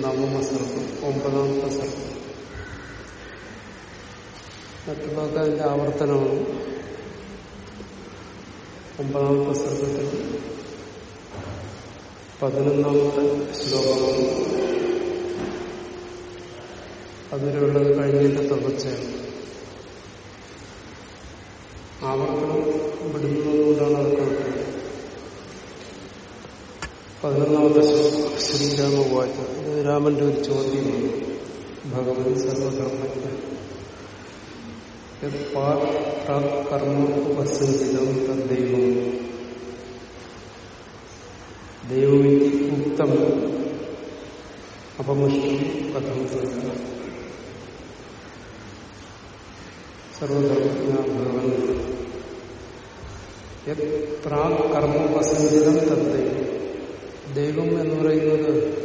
നവമ സർപ്പം ഒമ്പതാമത്തെ സർപ്പം അതിന്റെ ആവർത്തനമാണ് ഒമ്പതാമത്തെ സർഗത്തിൽ പതിനൊന്നാമത്തെ ശ്ലോകമാണ് അതുവരെയുള്ളത് കഴിഞ്ഞിട്ട് തുടർച്ചയാണ് പതിനൊന്നാമത്തെ ശ്ലോകം ശ്രീരാമ വാച ഇത് രാമന്റെ ഒരു ചോദ്യമാണ് ഭഗവതി സർവധർമ്മജ്ഞ കർമ്മ ഉപസഞ്ചിതം തദ്ദൈവം ദൈവമിതി ഉക്തം അപമുഷ്ടി കഥം സർവധർമ്മജ്ഞ ഭഗവൻ കർമ്മോപസഞ്ചിതം തദ്ദൈവം ദൈവം എന്ന് പറയുന്നത്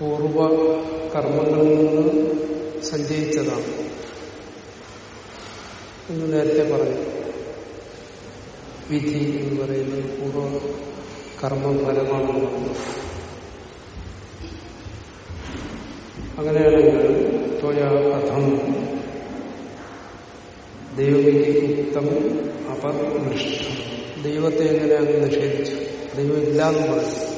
പൂർവ കർമ്മങ്ങളിൽ നിന്ന് സഞ്ചയിച്ചതാണ് എന്ന് നേരത്തെ പറഞ്ഞു. വിധി എന്ന് പറയുന്നത് പൂർവ കർമ്മഫലമാണെന്ന് പറഞ്ഞു അങ്ങനെയാണെങ്കിൽ ത്വയാ കഥം. ദൈവവിധി ഉക്തം അപനിഷ്ഠം. ദൈവത്തെ എങ്ങനെ അങ്ങ് നിഷേധിച്ചു? ദൈവം ഇല്ലാന്ന് പറഞ്ഞു.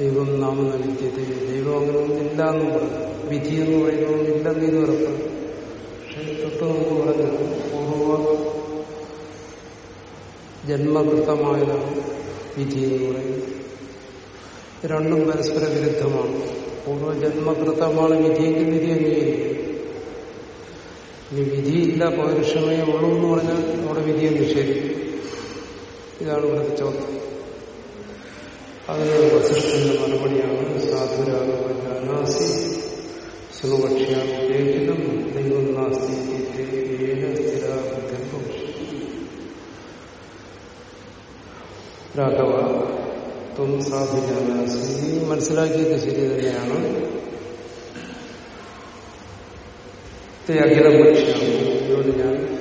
ദൈവം നാമം നൽകിയത് ദൈവം അങ്ങനെ ഒന്നില്ല എന്ന് പറഞ്ഞു. വിധി എന്ന് പറയുന്നത് ഇല്ലെന്ന് ഇത് ഉറപ്പാണ്. പക്ഷെ തൊട്ട് നമുക്ക് പറഞ്ഞു പൂർവ ജന്മകൃതമായതാണ് വിധി എന്ന് പറയുന്നത്. രണ്ടും പരസ്പര വിരുദ്ധമാണ് പൂർവജന്മകൃതമാണ് വിധിയെങ്കിൽ വിധി അംഗീകരിക്കും ഇനി വിധിയില്ല പൗരുഷമേ ഉള്ളൂ എന്ന് പറഞ്ഞാൽ അവിടെ വിധിയെ നിഷേധിക്കും. ഇതാണ് ഇവിടുത്തെ ചോദ്യം. അതിന് വസിഷ്ഠന്റെ മറുപടിയാണ് സാധുരാഗാസി സുഖപക്ഷിയാണ് കേട്ടിലും ദൈവം നാസ്തി രാഘവ ത്വം സാധുരാഗാസി നീ മനസ്സിലാക്കിയത് ശരി തന്നെയാണ്. അഖിലം പക്ഷിയാണ് ഇതിനോട് ഞാൻ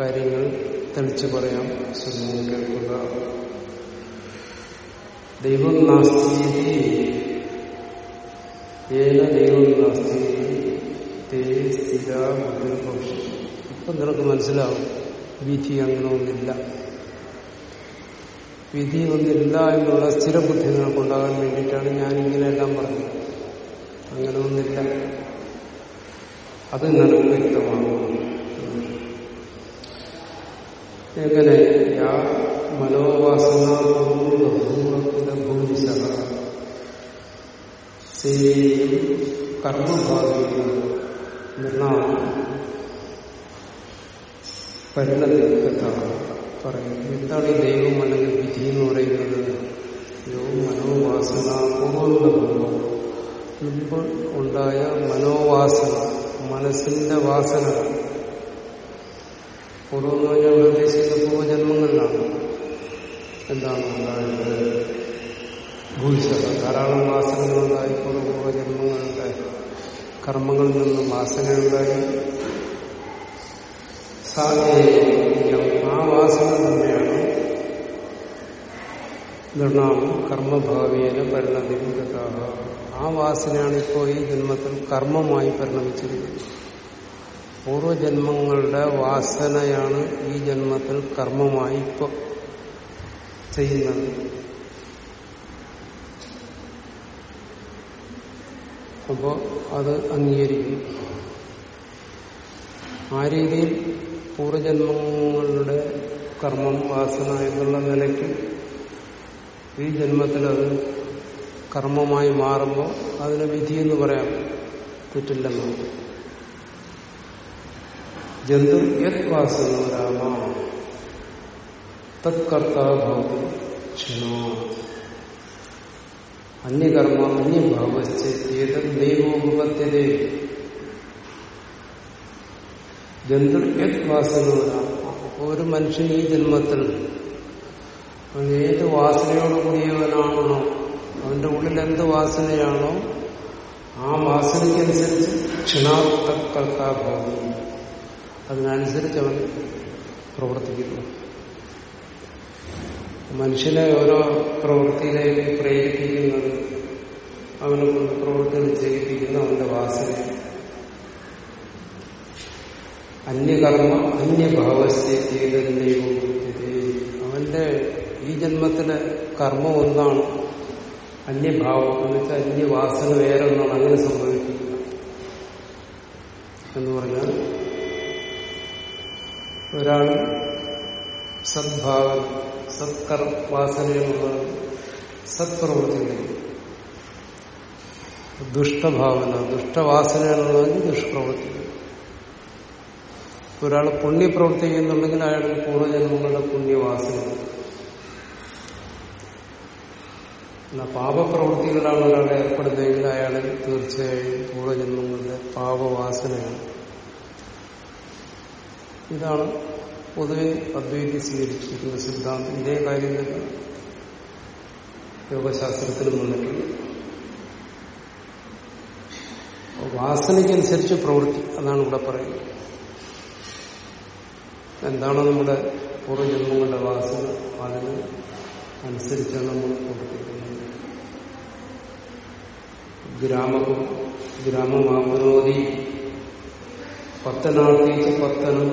കാര്യങ്ങൾ തെളിച്ചു പറയാം. സ്വന്തം കേൾക്കുക. ദൈവം നാസ്തി ഏന ദൈവം നാസ്തി തേ സ്ഥിര ഇപ്പൊ നിനക്ക് മനസ്സിലാവും. വിധി അങ്ങനെ ഒന്നില്ല. വിധി ഒന്നില്ല എന്നുള്ള സ്ഥിരബുദ്ധി നിനക്കുണ്ടാകാൻ വേണ്ടിയിട്ടാണ് ഞാൻ ഇങ്ങനെയെല്ലാം പറഞ്ഞത്. അങ്ങനെ ഒന്നില്ല. അത് നിനക്ക് വ്യക്തമാകും. എങ്ങനെ യാ മനോവാസന ഭൂരിശ കർമ്മഭാവിയും നിർണാമം പരിണതി കഥ പറയുന്നത്. എന്താണ് ഈ ദൈവം അല്ലെങ്കിൽ വിധി എന്ന് പറയുന്നത്? യോ മനോവാസന പൂർവം മുമ്പ് ഉണ്ടായ മനോവാസന മനസ്സിന്റെ വാസന. പൂർവം എന്ന് പറഞ്ഞാൽ ഉദ്ദേശിക്കുന്ന പൂർവജന്മങ്ങളിലാണ് എന്താണ് ഉണ്ടായത്. ഭൂരിശ ധാരാളം വാസനകളുണ്ടായി പൂർവജന്മങ്ങളുണ്ടായി കർമ്മങ്ങളിൽ നിന്നും വാസനയുണ്ടായി. ആ വാസന തന്നെയാണ് ദൃണാം കർമ്മഭാവിയേന പരിണതി ഗതാഹ. ആ വാസനയാണ് ഇപ്പോൾ ഈ ജന്മത്തിൽ കർമ്മമായി പരിണമിച്ചിരിക്കുന്നത്. പൂർവജന്മങ്ങളുടെ വാസനയാണ് ഈ ജന്മത്തിൽ കർമ്മമായി ഇപ്പോൾ ചെയ്യുന്നത്. അപ്പോ അത് അംഗീകരിക്കും ആ രീതിയിൽ പൂർവജന്മങ്ങളുടെ കർമ്മം വാസന എന്നുള്ള നിലയ്ക്ക് ഈ ജന്മത്തിൽ അത് കർമ്മമായി മാറുമ്പോൾ അതിന് വിധി എന്ന് പറയാം. തെറ്റില്ലെന്ന്. ജന്തു യത് വാസന രാമ തത്കർത്താഭാവം ക്ഷണോ അന്യകർമ്മ അന്യഭാവശ്ചേത ദൈവോപത്തിലെ ജന്തു യത് വാസന ഒരു മനുഷ്യൻ ഈ ജന്മത്തിൽ ഏത് വാസനയോട് കൂടിയവനാണോ അവന്റെ ഉള്ളിൽ എന്ത് വാസനയാണോ ആ വാസനയ്ക്കനുസരിച്ച് ക്ഷണാർത്ഥക്കർത്താഭവം അതിനനുസരിച്ച് അവൻ പ്രവർത്തിക്കുന്നു. മനുഷ്യനെ ഓരോ പ്രവൃത്തിയിലേക്ക് പ്രേരിപ്പിക്കുന്നത് അവനെ കൊണ്ട് പ്രവൃത്തികൾ ചെയ്യിപ്പിക്കുന്ന അവന്റെ വാസന അന്യകർമ്മ അന്യഭാവസ്ഥയെ അവന്റെ ഈ ജന്മത്തിലെ കർമ്മം ഒന്നാണ്. അന്യഭാവം എന്ന് വെച്ചാൽ അന്യവാസന വേറെ ഒന്നാണ് അങ്ങനെ സംഭവിക്കുന്നത് എന്ന് പറഞ്ഞാൽ ഒരാൾ സദ്ഭാവം സത്കർ വാസനയുള്ളതാണ് സത്പ്രവൃത്തികൾ ദുഷ്ടഭാവന ദുഷ്ടവാസനയുള്ളതെങ്കിൽ ദുഷ്പ്രവൃത്തികൾ ഒരാൾ പുണ്യപ്രവർത്തിക്കുന്നുണ്ടെങ്കിൽ അയാൾക്ക് പൂർവജന്മങ്ങളുടെ പുണ്യവാസന അല്ല പാപപ്രവൃത്തികളാണ് ഒരാൾ ഏർപ്പെടുന്നതെങ്കിൽ അയാൾ തീർച്ചയായും പൂർവജന്മങ്ങളുടെ പാപവാസനയാണ്. ഇതാണ് പൊതുവെ അദ്വൈതി സ്വീകരിച്ചിരിക്കുന്ന സിദ്ധാന്തം. ഇതേ കാര്യം തന്നെ യോഗശാസ്ത്രത്തിലും വന്നിട്ടുണ്ട്. വാസനയ്ക്കനുസരിച്ച് പ്രവൃത്തി അതാണ് ഇവിടെ പറയുന്നത്. എന്താണ് നമ്മുടെ പൂർവജന്മങ്ങളുടെ വാസന? അതിന് അനുസരിച്ചാണ് നമ്മൾ പ്രവർത്തിക്കുന്നത്. ഗ്രാമവും ഗ്രാമമാപനോതി പത്തനാർത്ഥിച്ച് പത്തനം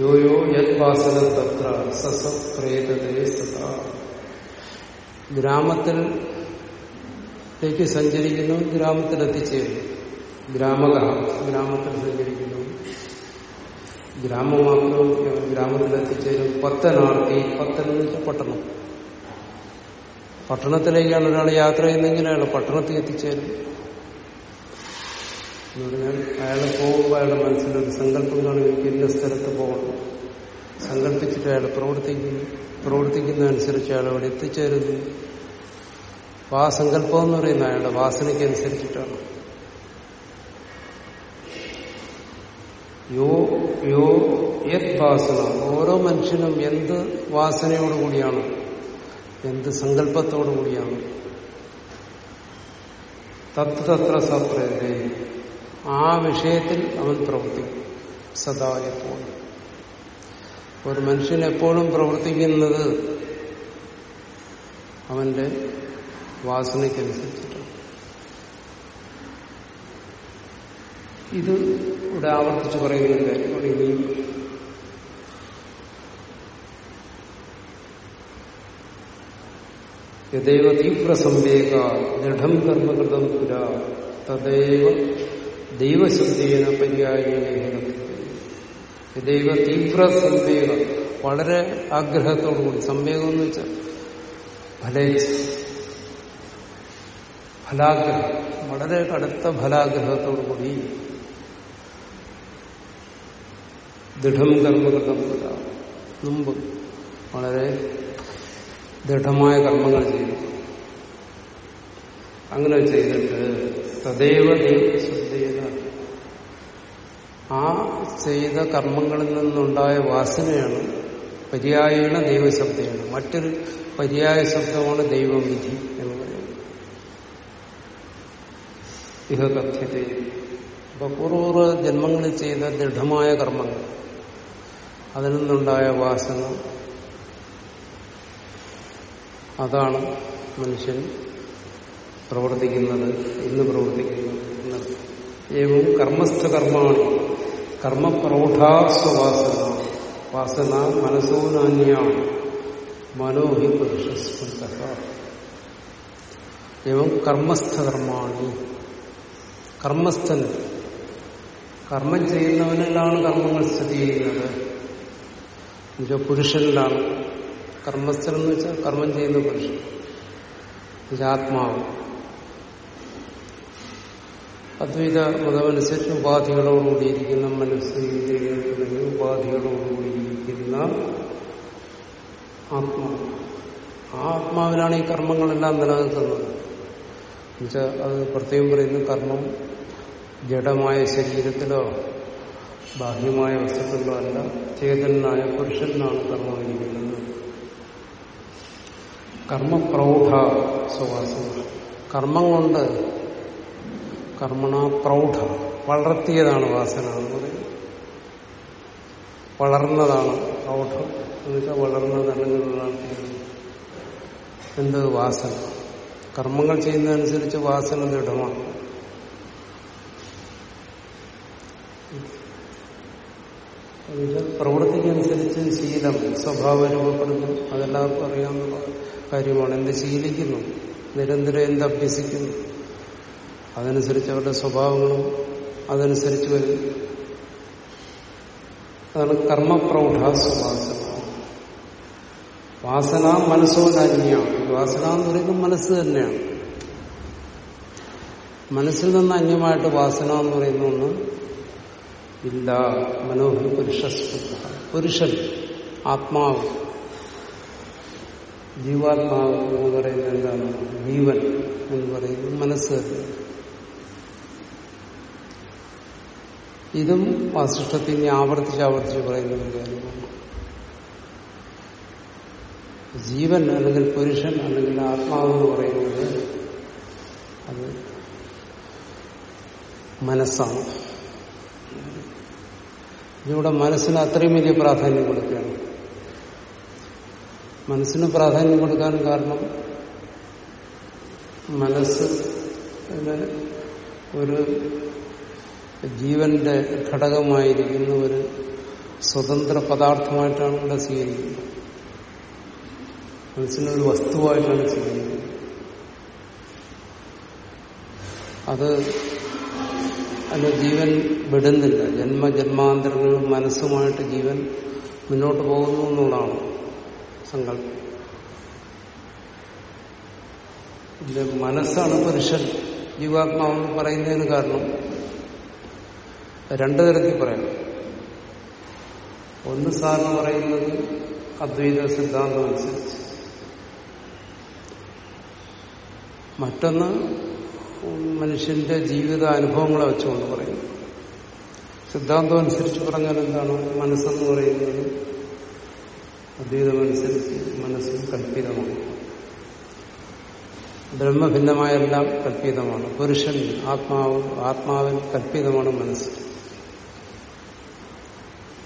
യോ യോ യദ്വാസന തത്ര സസ പ്രേതതേ സദാ ഗ്രാമത്തിലേക്ക് സഞ്ചരിക്കുന്നു ഗ്രാമത്തിലെത്തിച്ചേരുന്നു ഗ്രാമക ഗ്രാമത്തിൽ സഞ്ചരിക്കുന്നു. ഗ്രാമമാത്രവും ഗ്രാമത്തിലെത്തിച്ചേരും പത്തനാർത്തി പത്തൻ എന്ന് വെച്ചാൽ പട്ടണം. പട്ടണത്തിലേക്കാണ് ഒരാൾ യാത്ര ചെയ്യുന്നെങ്കിൽ അയാൾ പട്ടണത്തിൽ എത്തിച്ചേരും. എന്ന് പറഞ്ഞാൽ അയാൾ പോകുമ്പോൾ അയാളുടെ മനസ്സിലൊരു സങ്കല്പം കാണും. എനിക്ക് ഇന്ന സ്ഥലത്ത് പോകണം. സങ്കല്പിച്ചിട്ട് അയാൾ പ്രവർത്തിക്കുന്നു പ്രവർത്തിക്കുന്നതനുസരിച്ച് അയാൾ അവിടെ എത്തിച്ചേരുന്നു. ആ സങ്കല്പം എന്ന് പറയുന്നത് അയാളുടെ വാസനയ്ക്ക് അനുസരിച്ചിട്ടാണ് യോ യോ യത് വാസന. ഓരോ മനുഷ്യനും എന്ത് വാസനയോടുകൂടിയാണ് എന്ത് സങ്കല്പത്തോടു കൂടിയാണ്? തത്ത് തത്ര സത്രേ. ആ വിഷയത്തിൽ അവൻ പ്രവർത്തിക്കും സദാ എപ്പോഴും. ഒരു മനുഷ്യൻ എപ്പോഴും പ്രവർത്തിക്കുന്നത് അവന്റെ വാസനയ്ക്കനുസരിച്ചിട്ടാണ്. ഇത് ഇവിടെ ആവർത്തിച്ച് പറയുന്ന ഒരു കാര്യമാണ് ഇനിയും യഥൈവ തീവ്രസംവേക ദൃഢം കർമ്മകൃതം പുര. തദൈവ ദൈവശബ്ദേന പര്യായേന യഥൈവ തീവ്രസംവേഗ. വളരെ ആഗ്രഹത്തോടുകൂടി സംവേഗം എന്ന് വെച്ചാൽ ഫലേച്ഛ ഫലാഗ്രഹം. വളരെ കടുത്ത ഫലാഗ്രഹത്തോടുകൂടി ദൃഢം കർമ്മകൃതം മുമ്പ് വളരെ ദൃഢമായ കർമ്മങ്ങൾ ചെയ്തു. അങ്ങനെ ചെയ്തിട്ട് തദൈവ ദൈവശുദ്ധീന ആ ചെയ്ത കർമ്മങ്ങളിൽ നിന്നുണ്ടായ വാസനയാണ് പര്യായണ ദൈവശബ്ദമാണ് മറ്റൊരു പര്യായ ശബ്ദമാണ് ദൈവവിധി എന്ന് പറയുന്നത്. ഇഹ കഥ്യത അപ്പൊ പൂർവ ജന്മങ്ങളിൽ ചെയ്ത ദൃഢമായ കർമ്മങ്ങൾ. അതിൽ നിന്നുണ്ടായ വാസന അതാണ് മനുഷ്യൻ പ്രവർത്തിക്കുന്നത് ഇന്ന് പ്രവർത്തിക്കുന്നത്. ഏവം കർമ്മസ്ഥ കർമ്മമാണ് കർമ്മപ്രൗഢാസ്വവാസന. വാസന മനസ്സോ നാന്യാണ് മനോഹി പുരുഷസ്മൃത. ഏവം കർമ്മസ്ഥ കർമ്മമാണ് കർമ്മസ്ഥൻ. കർമ്മം ചെയ്യുന്നവനിലാണ് കർമ്മങ്ങൾ സ്ഥിതി ചെയ്യുന്നത്. എന്നുവെച്ചാൽ പുരുഷനിലാണ്. കർമ്മസ്ഥൻ എന്ന് വെച്ചാൽ കർമ്മം ചെയ്യുന്ന പുരുഷൻ. ആത്മാവ്. അദ്വൈത മതമനുസരിച്ച് ഉപാധികളോടുകൂടിയിരിക്കുന്ന മനസ്സ് ഇന്ദ്രിയങ്ങൾ ഉപാധികളോടുകൂടിയിരിക്കുന്ന ആത്മാവ് ആ ആത്മാവിനാണ് ഈ കർമ്മങ്ങളെല്ലാം നിലനിൽക്കുന്നത് എന്നുവെച്ചാൽ അത് പ്രത്യേകം പറയുന്ന കർമ്മം ജഡമായ ശരീരത്തിലോ ബാഹ്യമായ വസ്തുക്കളല്ല ചേതനായ പുരുഷനാണ് കർമ്മമായിരിക്കുന്നത്. ഇരിക്കുന്നത് കർമ്മപ്രൗഢ സ്വഭാസം കർമ്മം കൊണ്ട് കർമ്മണ പ്രൗഢ വളർത്തിയതാണ് വാസന എന്ന് പറയുന്നത് വളർന്നതാണ് പ്രൗഢം എന്ന് വെച്ചാൽ വളർന്നത് അല്ലെങ്കിൽ വളർത്തിയത് എന്ത് വാസന? കർമ്മങ്ങൾ ചെയ്യുന്നതനുസരിച്ച് വാസന ദൃഢമാണ്. എന്നുവെച്ചാൽ പ്രവൃത്തിക്കനുസരിച്ച് ശീലം സ്വഭാവം രൂപപ്പെടുന്നു അതെല്ലാവർക്കും അറിയാവുന്ന കാര്യമാണ്. എന്ത് ശീലിക്കുന്നു? നിരന്തരം എന്ത് അഭ്യസിക്കുന്നു? അതനുസരിച്ച് അവരുടെ സ്വഭാവങ്ങളും അതനുസരിച്ച് വരും. അതാണ് കർമ്മപ്രൗഢ സ്വഭാവം വാസന മനസ്സോ മനസ്സോടന്യാണ് വാസന എന്ന് പറയുന്നത് മനസ്സ് തന്നെയാണ്. മനസ്സിൽ നിന്ന് അന്യമായിട്ട് വാസന എന്ന് പറയുന്ന ഒന്ന് ഇല്ല മനോഹരി പുരുഷസ്പൃത പുരുഷൻ ആത്മാവ് ജീവാത്മാവ് എന്ന് പറയുന്നത് എന്താണ്? ജീവൻ എന്ന് പറയുന്നത് മനസ്സ്. ഇതും വാസിഷ്ടത്തിൽ ഇനി ആവർത്തിച്ച് ആവർത്തിച്ച് പറയുന്ന ഒരു കാര്യമാണ്. ജീവൻ അല്ലെങ്കിൽ പുരുഷൻ അല്ലെങ്കിൽ ആത്മാവ് എന്ന് പറയുന്നത് അത് മനസ്സാണ്. ഇവിടെ മനസ്സിന് അത്രയും വലിയ പ്രാധാന്യം കൊടുക്കുകയാണ്. മനസ്സിന് പ്രാധാന്യം കൊടുക്കാൻ കാരണം മനസ്സ് ഒരു ജീവന്റെ ഘടകമായിരിക്കുന്ന ഒരു സ്വതന്ത്ര പദാർത്ഥമായിട്ടാണ് ഇവിടെ സ്വീകരിക്കുന്നത്. മനസ്സിനൊരു വസ്തുവായിട്ടാണ് സ്വീകരിക്കുന്നത്. അത് അതിന് ജീവൻ വിടുന്നില്ല. ജന്മജന്മാന്തരങ്ങളും മനസ്സുമായിട്ട് ജീവൻ മുന്നോട്ട് പോകുന്നു എന്നുള്ളതാണ് സങ്കല്പം. ഇത് മനസ്സാണ് പുരുഷൻ ജീവാത്മാവെന്ന് പറയുന്നതിന് കാരണം രണ്ടു തരത്തിൽ പറയാം. ഒന്ന് സാറിന് പറയുന്നത് അദ്വൈത സിദ്ധാന്തം അനുസരിച്ച് മറ്റൊന്ന് മനുഷ്യന്റെ ജീവിത അനുഭവങ്ങളെ വെച്ചുകൊണ്ട് പറയുന്നു സിദ്ധാന്തം അനുസരിച്ച് പറഞ്ഞാൽ എന്താണ്? മനസ്സെന്ന് പറയുന്നത് അദ്വൈതമനുസരിച്ച് മനസ്സ് കല്പിതമാണ് ബ്രഹ്മഭിന്നമായെല്ലാം കല്പിതമാണ് പുരുഷൻ ആത്മാവ് ആത്മാവിൽ കല്പിതമാണ് മനസ്സ്.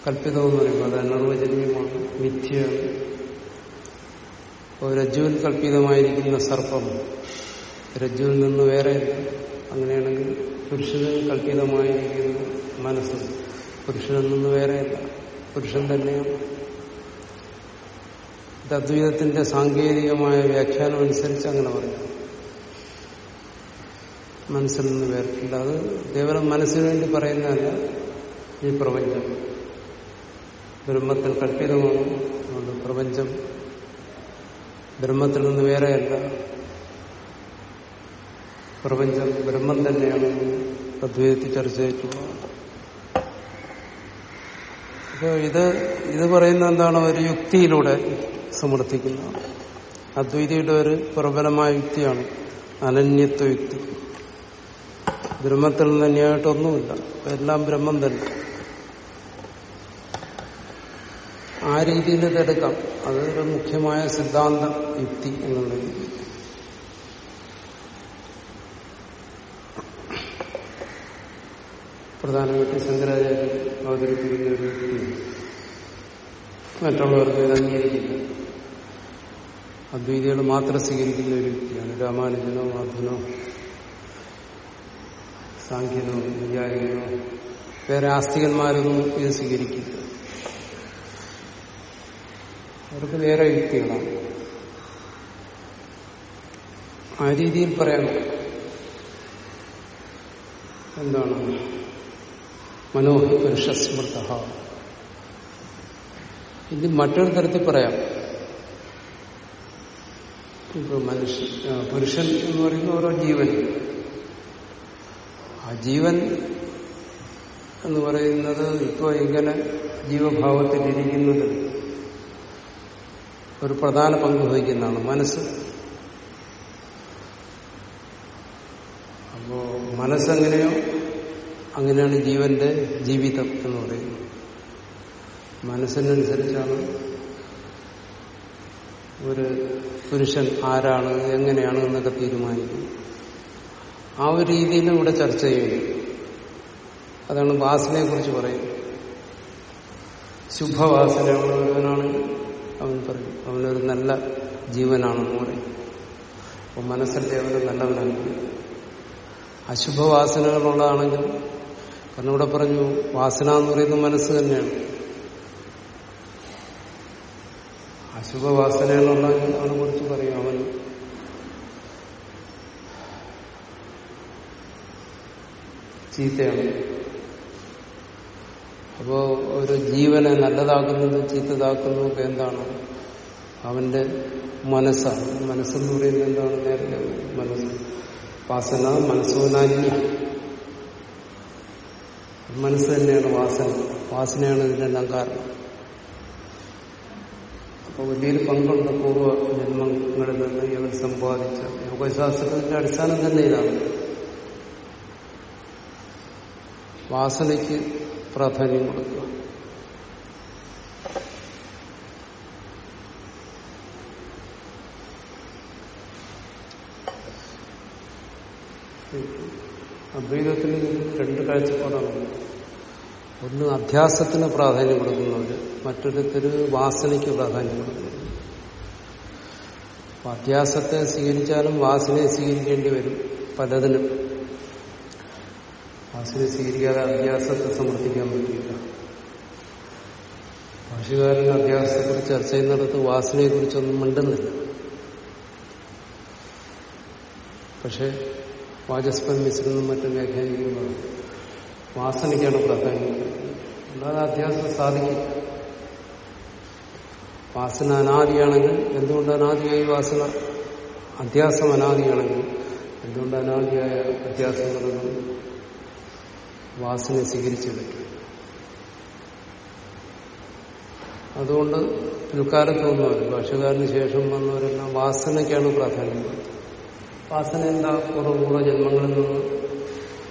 കല്പിതമെന്ന് പറയുമ്പോൾ അത് അനിർവചനീയമാണ് മിഥ്യ രജ്ജുവിൽ കല്പിതമായിരിക്കുന്ന സർപ്പം രജ്ജുവിൽ നിന്ന് വേറെ അങ്ങനെയാണെങ്കിൽ പുരുഷന് കൽപ്പിതമായിരിക്കുന്ന മനസ്സ് പുരുഷനിൽ നിന്ന് വേറെയല്ല പുരുഷൻ തന്നെയാണ് ഇത് അദ്വൈതത്തിന്റെ സാങ്കേതികമായ വ്യാഖ്യാനം അനുസരിച്ച് അങ്ങനെ പറയും. മനസ്സിൽ നിന്ന് വേറിട്ടില്ല. അത് കേവലം മനസ്സിന് വേണ്ടി പറയുന്നതല്ല ഈ പ്രപഞ്ചം. ബ്രഹ്മത്തിൽ കൽപ്പിതമാണ് അതുകൊണ്ട് പ്രപഞ്ചം ബ്രഹ്മത്തിൽ നിന്ന് വേറെയല്ല പ്രപഞ്ചം ബ്രഹ്മം തന്നെയാണ് അദ്വൈതത്തിൽ ചർച്ച ചെയ്തിട്ടുള്ളത്. അപ്പോൾ ഇത് ഇത് പറയുന്ന എന്താണ്? ഒരു യുക്തിയിലൂടെ സമർത്ഥിക്കുന്നതാണ് അദ്വൈതിയുടെ ഒരു പ്രബലമായ യുക്തിയാണ് അനന്യത്വ യുക്തി. ബ്രഹ്മത്തിൽ തന്നെയായിട്ടൊന്നുമില്ല എല്ലാം ബ്രഹ്മം തന്നെ. ആ രീതിയിൽ ഇതെടുക്കാം അതൊരു മുഖ്യമായ സിദ്ധാന്ത യുക്തി എന്നുള്ള രീതി പ്രധാനമായിട്ട് ശങ്കരാചാര്യൻ അവതരിപ്പിക്കുന്ന ഒരു വ്യക്തി മറ്റുള്ളവർക്ക് ഇത് അംഗീകരിക്കില്ല. അദ്വൈതികൾ മാത്രം സ്വീകരിക്കുന്ന ഒരു വ്യക്തിയാണ്. രാമാനുജനോ മാധുനോ സാഖ്യനോ വിചാരികനോ വേറെ ആസ്തികന്മാരൊന്നും ഇത് സ്വീകരിക്കില്ല. അവർക്ക് വേറെ വ്യക്തികളാണ്. ആ രീതിയിൽ പറയാം എന്താണ്? മനോഹി പുരുഷസ്മൃത ഇത് മറ്റൊരു തരത്തിൽ പറയാം. ഇപ്പൊ മനുഷ്യ പുരുഷൻ എന്ന് പറയുന്ന ഓരോ ജീവൻ. ആ ജീവൻ എന്ന് പറയുന്നത് ഇപ്പോൾ ഇങ്ങനെ ജീവഭാവത്തിലിരിക്കുന്നത് ഒരു പ്രധാന പങ്ക് വഹിക്കുന്നതാണ് മനസ്സ്. അപ്പോ മനസ്സെങ്ങനെയോ അങ്ങനെയാണ് ജീവന്റെ ജീവിതം എന്ന് പറയുന്നത്. മനസ്സിനനുസരിച്ചാണ് ഒരു പുരുഷൻ ആരാണ് എങ്ങനെയാണ് എന്നൊക്കെ തീരുമാനിക്കും. ആ ഒരു രീതിയിൽ ഇവിടെ ചർച്ച ചെയ്യുന്നു. അതാണ് വാസനയെ കുറിച്ച് പറയുന്നത് ഒരുവനാണ് അവൻ പറയും അവനൊരു നല്ല ജീവനാണെന്ന് പറയും അപ്പൊ മനസ്സിന്റെ അവന് നല്ലവനാണ്. അശുഭവാസനകളുള്ളതാണെങ്കിൽ കാരണം ഇവിടെ പറഞ്ഞു വാസന എന്ന് പറയുന്നത് മനസ്സ് തന്നെയാണ്. അശുഭവാസനകളുള്ള അവനെ കുറിച്ച് പറയും അവൻ. ചീത്തയാണ്. അപ്പോ ഒരു ജീവനെ നല്ലതാക്കുന്നതും ചീത്തതാക്കുന്നതും ഒക്കെ എന്താണ്? അവന്റെ മനസ്സാണ്. മനസ്സെന്ന് പറയുന്നത് എന്താണ്? നേരത്തെ മനസ്സ്. വാസന മനസ്സോനാന്യ മനസ്സ് തന്നെയാണ് വാസന. വാസനയാണ് ഇതിനെല്ലാം കാരണം. അപ്പൊ വലിയൊരു പങ്കുണ്ട് പൂർവ ജന്മങ്ങളിൽ നിന്ന് ഇവർ സമ്പാദിച്ച. യോഗശാസ്ത്രത്തിന്റെ അടിസ്ഥാനം തന്നെ ഇതാണ്. വാസനയ്ക്ക് പ്രാധാന്യം കൊടുക്കുക. അദ്വൈതത്തിന് രണ്ട് കാഴ്ചപ്പാടാണ് ഒന്ന് അധ്യാസത്തിന് പ്രാധാന്യം കൊടുക്കുന്നവര് മറ്റൊരുത്തര് വാസനയ്ക്ക് പ്രാധാന്യം കൊടുക്കുന്നത് അപ്പൊ അധ്യാസത്തെ സ്വീകരിച്ചാലും വാസനയെ സ്വീകരിക്കേണ്ടി വരും പലതിനും വാസനയെ സ്വീകരിക്കാതെ അധ്യാസത്തെ സമർത്ഥിക്കാൻ പറ്റില്ല. ഭാഷകാരൻ അധ്യാസത്തെക്കുറിച്ച് ചർച്ച ചെയ്യുന്നിടത്ത് വാസനയെക്കുറിച്ചൊന്നും മിണ്ടുന്നില്ല. പക്ഷെ വാചസ്പൻ മിശ്രനും മറ്റും വ്യാഖ്യാനിക്കുന്നത് വാസനയ്ക്കാണ് പ്രാധാന്യം. അല്ലാതെ അധ്യാസം സാധിക്കില്ല. വാസന അനാദിയാണെങ്കിൽ എന്തുകൊണ്ട് അനാദിയായി വാസന? അധ്യാസം അനാദിയാണെങ്കിൽ എന്തുകൊണ്ട് അനാദിയായ അധ്യാസങ്ങളൊന്നും വാസന സ്വീകരിച്ചു പറ്റും അതുകൊണ്ട് പിൽക്കാലത്ത് വന്നവർ ഭാഷകാരന് ശേഷം വന്നവരെല്ലാം വാസനയ്ക്കാണ് പ്രാധാന്യം കൊടുത്തത് വാസന എന്താ പൂർവപൂർവ ജന്മങ്ങളിൽ നിന്ന്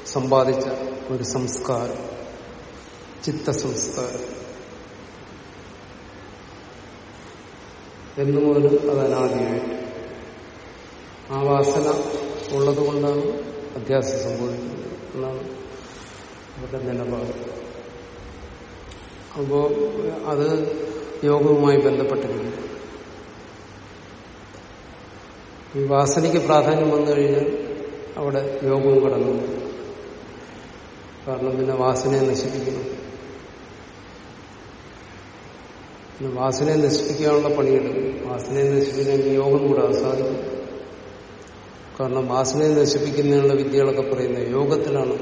സമ്പാദിച്ച ഒരു സംസ്കാരം ചിത്തസംസ്കാരം. എന്നുപോലും അത് അനാദിയായിട്ട്. ആ വാസന ഉള്ളതുകൊണ്ടാണ് അധ്യാസം സംഭവിക്കുന്നത് എന്നാണ് അവരുടെ നിലപാട്. അപ്പോ അത് യോഗവുമായി ബന്ധപ്പെട്ടിരിക്കുന്നു. ഈ വാസനയ്ക്ക് പ്രാധാന്യം വന്നു കഴിഞ്ഞാൽ അവിടെ യോഗവും കടന്നു. കാരണം പിന്നെ വാസനയെ നശിപ്പിക്കുന്നു പിന്നെ വാസനയെ നശിപ്പിക്കാനുള്ള പണിയെടുക്കും. വാസനയെ നശിപ്പിക്കാൻ യോഗം കൂടെ സാധിക്കും കാരണം വാസനയെ നശിപ്പിക്കുന്നതിനുള്ള വിദ്യകളൊക്കെ പറയുന്നത് യോഗത്തിലാണ്.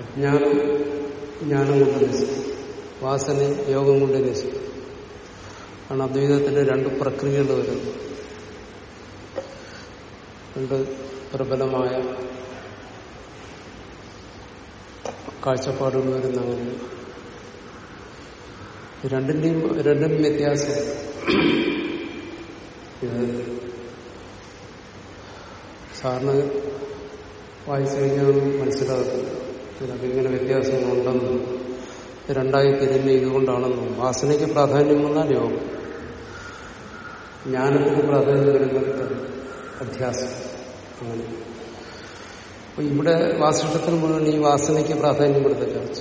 അജ്ഞാനം ജ്ഞാനം കൊണ്ട് നശിക്കും. വാസന യോഗം കൊണ്ട് നശിക്കും. ആണ് അദ്വൈതത്തിന്റെ രണ്ട് പ്രക്രിയകൾ വരുന്നത് രണ്ട് പ്രബലമായ കാഴ്ചപ്പാടുകൾ വരുന്ന അങ്ങനെ രണ്ടിന്റെയും രണ്ടും വ്യത്യാസം ഇത് സാറിന് വായിച്ചു കഴിഞ്ഞാൽ മനസ്സിലാകത്തില്ല ഇതിനൊക്കെ ഇങ്ങനെ വ്യത്യാസങ്ങളുണ്ടെന്നും രണ്ടായി തിരിഞ്ഞ് ഇതുകൊണ്ടാണെന്നും വാസനയ്ക്ക് പ്രാധാന്യം വന്നാൽ യോഗം ജ്ഞാനത്തിന് പ്രാധാന്യം വരുന്നത് അധ്യാസം. അങ്ങനെ. അപ്പൊ ഇവിടെ വാസിഷ്ടത്തിന് മുഴുവൻ ഈ വാസനയ്ക്ക് പ്രാധാന്യം കൊടുത്ത ചർച്ച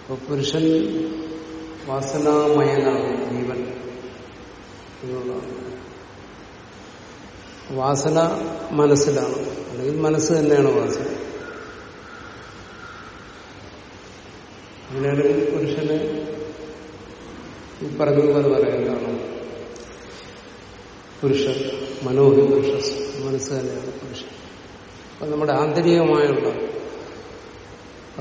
അപ്പൊ പുരുഷൻ വാസനാമയനാണ് ജീവൻ എന്നുള്ളതാണ്. വാസന മനസ്സിലാണ് അല്ലെങ്കിൽ മനസ്സ് തന്നെയാണ് വാസന. അങ്ങനെയാണെങ്കിൽ പുരുഷന് ഈ പറഞ്ഞതുപോലെ പറയുന്നതാണ്. പുരുഷൻ മനോഹി പുരുഷ മനസ്സ് തന്നെയാണ് പുരുഷൻ. അപ്പൊ നമ്മുടെ ആന്തരികമായുള്ള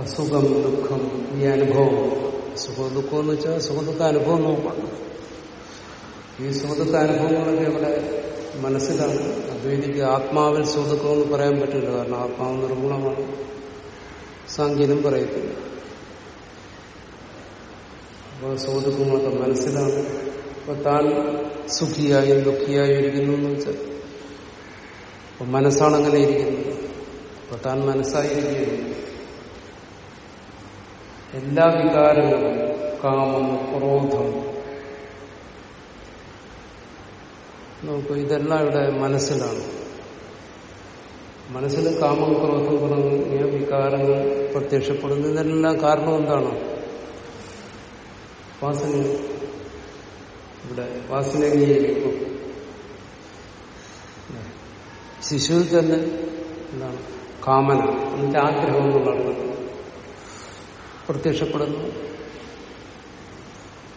അസുഖം ദുഃഖം ഈ അനുഭവം. സുഖ ദുഃഖം എന്ന് വെച്ചാൽ സുഖദുഃഖ അനുഭവം നോക്കണം. ഈ സുഖദുഃഖ അനുഭവങ്ങളൊക്കെ ഇവിടെ മനസ്സിലാണ്. അദ്വൈതിക്ക് ആത്മാവിൽ സുഖദുഃഖം എന്ന് പറയാൻ പറ്റില്ല. കാരണം ആത്മാവ് നിർഗുണമാണ്. സാങ്കേതികം പറയത്തില്ല. സുഖദുഃഖങ്ങളൊക്കെ മനസ്സിലാണ്. അപ്പൊ താൻ സുഖിയായും ദുഃഖിയായും ഇരിക്കുന്നു എന്ന് വെച്ചാൽ അപ്പൊ മനസ്സാണ് അങ്ങനെ ഇരിക്കുന്നത്. അപ്പൊ താൻ മനസ്സായിരിക്കുന്നു എല്ലാ വികാരങ്ങളും കാമം ക്രോധം. നോക്കൂ ഇതെല്ലാം ഇവിടെ മനസ്സിലാണ്. മനസ്സിൽ കാമം ക്രോധം തുടങ്ങിയ വികാരങ്ങൾ പ്രത്യക്ഷപ്പെടുന്നു ഇതെല്ലാം കാരണം എന്താണ്? വാസന ഇവിടെ വാസന അംഗീകരിക്കും ശിശുവിൽ തന്നെ എന്താണ്? കാമന എന്നിട്ട് ആഗ്രഹം എന്നുള്ളത് പ്രത്യക്ഷപ്പെടുന്നു.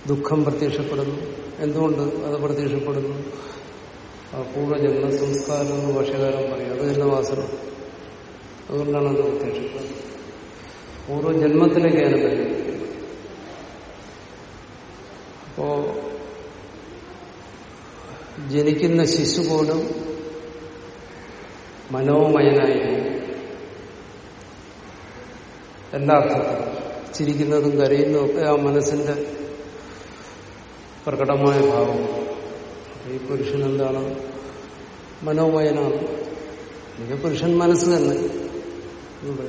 ദുഃഖം പ്രത്യക്ഷപ്പെടുന്നു. എന്തുകൊണ്ട് അത് പ്രത്യക്ഷപ്പെടുന്നു? പൂർവജന്മ സംസ്കാരം എന്ന് ഭാഷകാരം പറയും. അത് തന്നെ വാസന. അതുകൊണ്ടാണ് അത് പ്രത്യക്ഷപ്പെടുന്നത്. അതിനെ പരിഗണിക്കുന്നത് അപ്പോ ജനിക്കുന്ന ശിശു പോലും മനോമയനായിരിക്കും എല്ലാ അർത്ഥത്തിലും ചിരിക്കുന്നതും കരയുന്നതും ഒക്കെ ആ മനസ്സിന്റെ പ്രകടമായ ഭാവം. ഈ പുരുഷൻ എന്താണ്? മനോമയനാണ്. ഇത് പുരുഷൻ മനസ്സ് തന്നെ.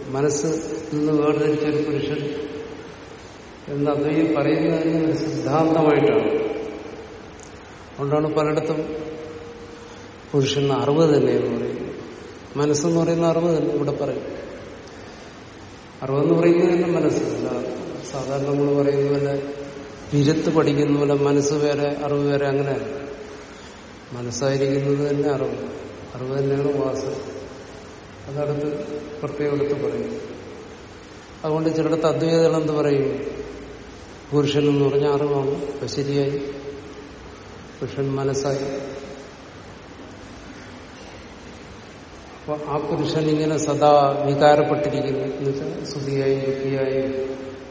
മനസ്സ് നിന്ന് വേർതിരിച്ചൊരു പുരുഷൻ. എന്ന് അദ്വൈതം പറയുന്നതിന് ഒരു സിദ്ധാന്തമായിട്ടാണ്. അതുകൊണ്ടാണ് പലയിടത്തും പുരുഷന് അറിവ് തന്നെ എന്ന് പറയുന്നത്. മനസ്സെന്ന് പറയുന്ന അറിവ് തന്നെ ഇവിടെ പറയും. അറിവെന്ന് പറയുന്നത് തന്നെ മനസ്സില്ല സാധാരണ നമ്മൾ പറയുന്ന പോലെ വിരുത്ത് പഠിക്കുന്ന പോലെ മനസ്സ് വേറെ അറിവ് വേറെ അങ്ങനെ മനസ്സായിരിക്കുന്നത് തന്നെ അറിവ്. അറിവ് തന്നെയാണ് വാസം. അതടുത്ത് പ്രത്യേകം എടുത്ത് പറയും. അതുകൊണ്ട് ചിലടത്ത് അദ്വൈതകൾ എന്ത് പറയും? പുരുഷൻ എന്ന് പറഞ്ഞ അറിവാണ് ശരിയായി. പുരുഷൻ മനസ്സായി. അപ്പൊ ആ പുരുഷൻ ഇങ്ങനെ സദാ വികാരപ്പെട്ടിരിക്കുന്നു. എന്ന് വെച്ചാൽ സുഖിയായും ദുഃഖിയായും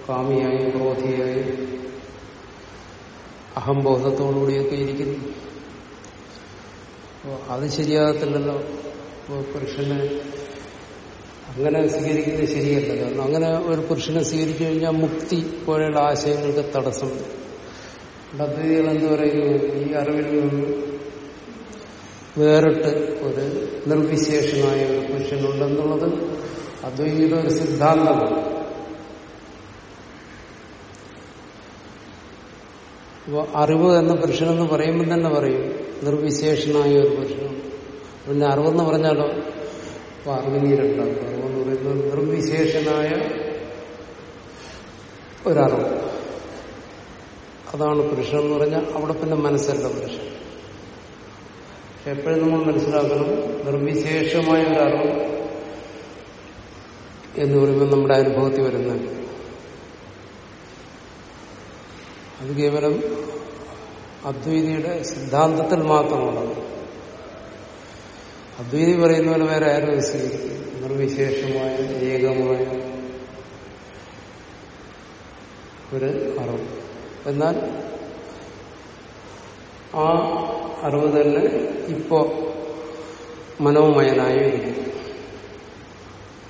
കാമിയായും ക്രോധിയായും അഹംബോധത്തോടുകൂടിയൊക്കെ ഇരിക്കുന്നു. അപ്പോൾ അത് ശരിയാകത്തില്ലല്ലോ. അപ്പോൾ പുരുഷനെ അങ്ങനെ സ്വീകരിക്കുന്നത് ശരിയല്ല. കാരണം അങ്ങനെ ഒരു പുരുഷനെ സ്വീകരിച്ചു കഴിഞ്ഞാൽ മുക്തി പോലെയുള്ള ആശയങ്ങൾക്ക് തടസ്സം. അദ്വൈതികൾ എന്ന് പറയുന്നു ഈ അറിവിൽ നിന്ന് വേറിട്ട് ഒരു നിർവിശേഷനായ ഒരു പുരുഷനുണ്ടെന്നുള്ളത് അദ്വൈതിയുടെ ഒരു സിദ്ധാന്തമാണ്. അപ്പോൾ അറിവ് എന്ന പുരുഷനെന്ന് പറയുമ്പോൾ തന്നെ പറയും നിർവിശേഷനായ ഒരു പുരുഷനും പിന്നെ അറിവെന്ന് പറഞ്ഞാലോ അപ്പൊ രണ്ടാണ് അറിവെന്ന് പറയുന്നത് നിർവിശേഷനായ ഒരറിവ്. അതാണ് പുരുഷൻ എന്ന് പറഞ്ഞാൽ അവിടെ പിന്നെ മനസ്സല്ല പുരുഷൻ. എപ്പോഴും നമ്മൾ മനസ്സിലാക്കണം നിർവിശേഷമായ ഒരു അറിവ് എന്ന് പറയുമ്പോൾ നമ്മുടെ അനുഭവത്തിൽ വരുന്ന അത് കേവലം അദ്വൈതിയുടെ സിദ്ധാന്തത്തിൽ മാത്രമുള്ളത്. അദ്വൈതി പറയുന്ന പോലെ വേറെ ആരും സ്വീകരിക്കും നിർവിശേഷമായ ഏകമായ ഒരു അറിവ് എന്നാൽ ആ അറിവ് തന്നെ ഇപ്പോ മനോമയനായി ഇരിക്കും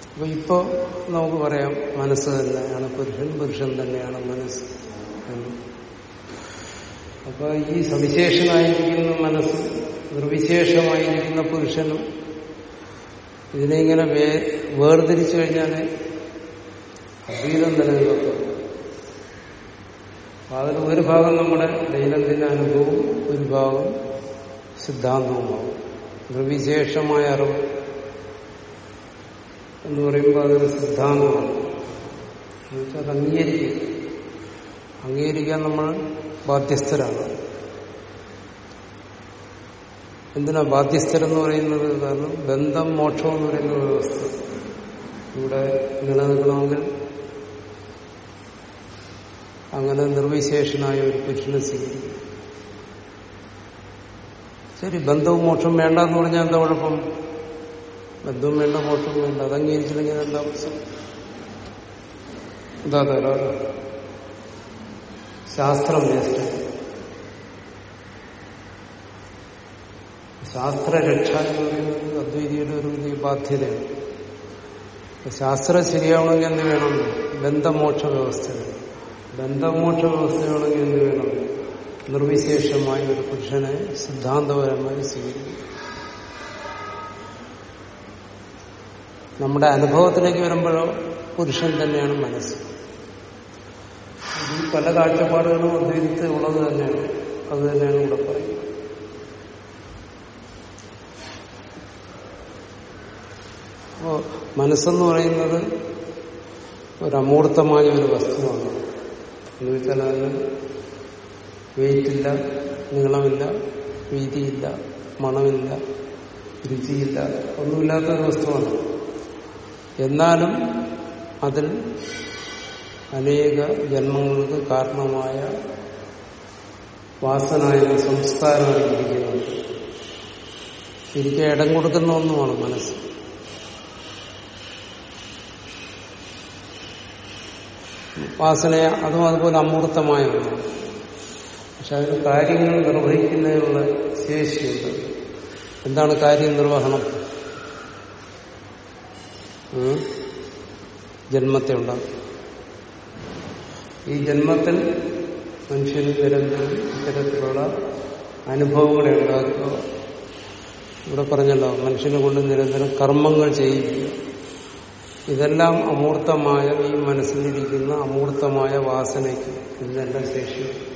അപ്പൊ ഇപ്പോ നമുക്ക് പറയാം മനസ്സ് തന്നെയാണ് പുരുഷൻ പുരുഷൻ തന്നെയാണ് മനസ്സ് അപ്പൊ ഈ സവിശേഷനായിരിക്കുന്ന മനസ്സ് നിർവിശേഷമായിരിക്കുന്ന പുരുഷനും ഇതിനെ ഇങ്ങനെ വേർതിരിച്ചു കഴിഞ്ഞാൽ അദ്വൈതം നിലനിൽക്കും. അതിൽ ഒരു ഭാഗം നമ്മുടെ ദൈനംദിന അനുഭവവും ഒരു ഭാഗം സിദ്ധാന്തവുമാവും നിർവിശേഷമായ അറിവ് എന്ന് പറയുമ്പോൾ അതൊരു സിദ്ധാന്തമാണ്. അത് അംഗീകരിക്കും അംഗീകരിക്കാൻ നമ്മൾ ബാധ്യസ്ഥരാണ്. എന്തിനാ ബാധ്യസ്ഥരെന്ന് പറയുന്നത്? കാരണം ബന്ധം മോക്ഷം എന്ന് പറയുന്ന വ്യവസ്ഥ ഇവിടെ നിലനിൽക്കണമെങ്കിൽ അങ്ങനെ നിർവിശേഷനായ ഒരു പുരുഷനെ സ്വീകരിക്കും. ശരി ബന്ധവും മോക്ഷം വേണ്ട എന്ന് പറഞ്ഞാൽ എന്താ കുഴപ്പം? ബന്ധവും വേണ്ട മോക്ഷവും വേണ്ട. അത് അംഗീകരിച്ചില്ലെങ്കിൽ എന്താ പ്രശ്നം? എന്താ തരാറ്. ശാസ്ത്രം വേസ്റ്റ് ശാസ്ത്രരക്ഷ എന്ന് പറയുന്നത് അദ്വൈതിയുടെ ഒരു വലിയ ബാധ്യതയാണ് ശാസ്ത്രം ശരിയാവണമെങ്കിൽ എന്ത് വേണം? ബന്ധമോക്ഷ വ്യവസ്ഥ ബന്ധമോക്ഷ വ്യവസ്ഥയാണെങ്കിൽ എന്ത് വേണം? നിർവിശേഷമായി ഒരു പുരുഷനെ സിദ്ധാന്തപരമായി സ്വീകരിക്കും. നമ്മുടെ അനുഭവത്തിലേക്ക് വരുമ്പോഴോ പുരുഷൻ തന്നെയാണ് മനസ്സ്. ഈ പല കാഴ്ചപ്പാടുകളും അദ്വൈതത്തിൽ ഉള്ളത് തന്നെയാണ്. അത് തന്നെയാണ് ഇവിടെ പറയുന്നത്. അപ്പോ മനസ്സെന്ന് പറയുന്നത് ഒരു അമൂർത്തമായ ഒരു വസ്തുവാണ്. എന്ന് വെച്ചാൽ അതിന് വെയിറ്റില്ല നീളമില്ല വീതിയില്ല മണമില്ല രുചിയില്ല ഒന്നുമില്ലാത്ത ഒരു വസ്തുവാണ്. എന്നാലും അതിൽ അനേക ജന്മങ്ങൾക്ക് കാരണമായ വാസനായ സംസ്കാരം ഇരിക്കുന്നുണ്ട്. ശരിക്കും ഇടം കൊടുക്കുന്ന ഒന്നുമാണ് മനസ്സ്. വാസനയ അതും അതുപോലെ അമൂർത്തമായ പക്ഷെ അതിന് കാര്യങ്ങൾ നിർവഹിക്കുന്നതിനുള്ള ശേഷിയുണ്ട്. എന്താണ് കാര്യനിർവഹണം നിർവഹണം? ജന്മത്തെ ഉണ്ടാക്കും. ഈ ജന്മത്തിൽ മനുഷ്യന് നിരന്തരം ഇത്തരത്തിലുള്ള അനുഭവങ്ങളെ ഉണ്ടാക്കുക. ഇവിടെ പറഞ്ഞല്ലോ മനുഷ്യനെ കൊണ്ട് നിരന്തരം കർമ്മങ്ങൾ ചെയ്യിക്കുക ഇതെല്ലാം അമൂർത്തമായ ഈ മനസ്സിലിരിക്കുന്ന അമൂർത്തമായ വാസനയ്ക്ക് ഇതിനെല്ലാം ശേഷി.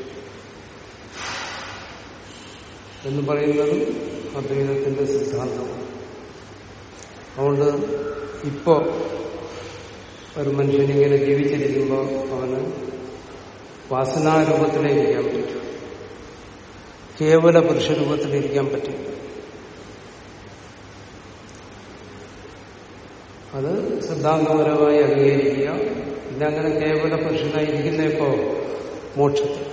എന്ന് പറയുന്നത് അദ്വൈതത്തിന്റെ സിദ്ധാന്തമാണ് അതുകൊണ്ട് ഇപ്പോ ഒരു മനുഷ്യനിങ്ങനെ ജീവിച്ചിരിക്കുമ്പോൾ അവന് വാസനാരൂപത്തിലിരിക്കാൻ പറ്റും. കേവല പുരുഷരൂപത്തിലിരിക്കാൻ പറ്റില്ല അത് സിദ്ധാന്തപരമായി അംഗീകരിക്കുക. പിന്നെ അങ്ങനെ കേവല പുരുഷനായിരിക്കുന്ന ഇപ്പോ മോക്ഷത്തിൽ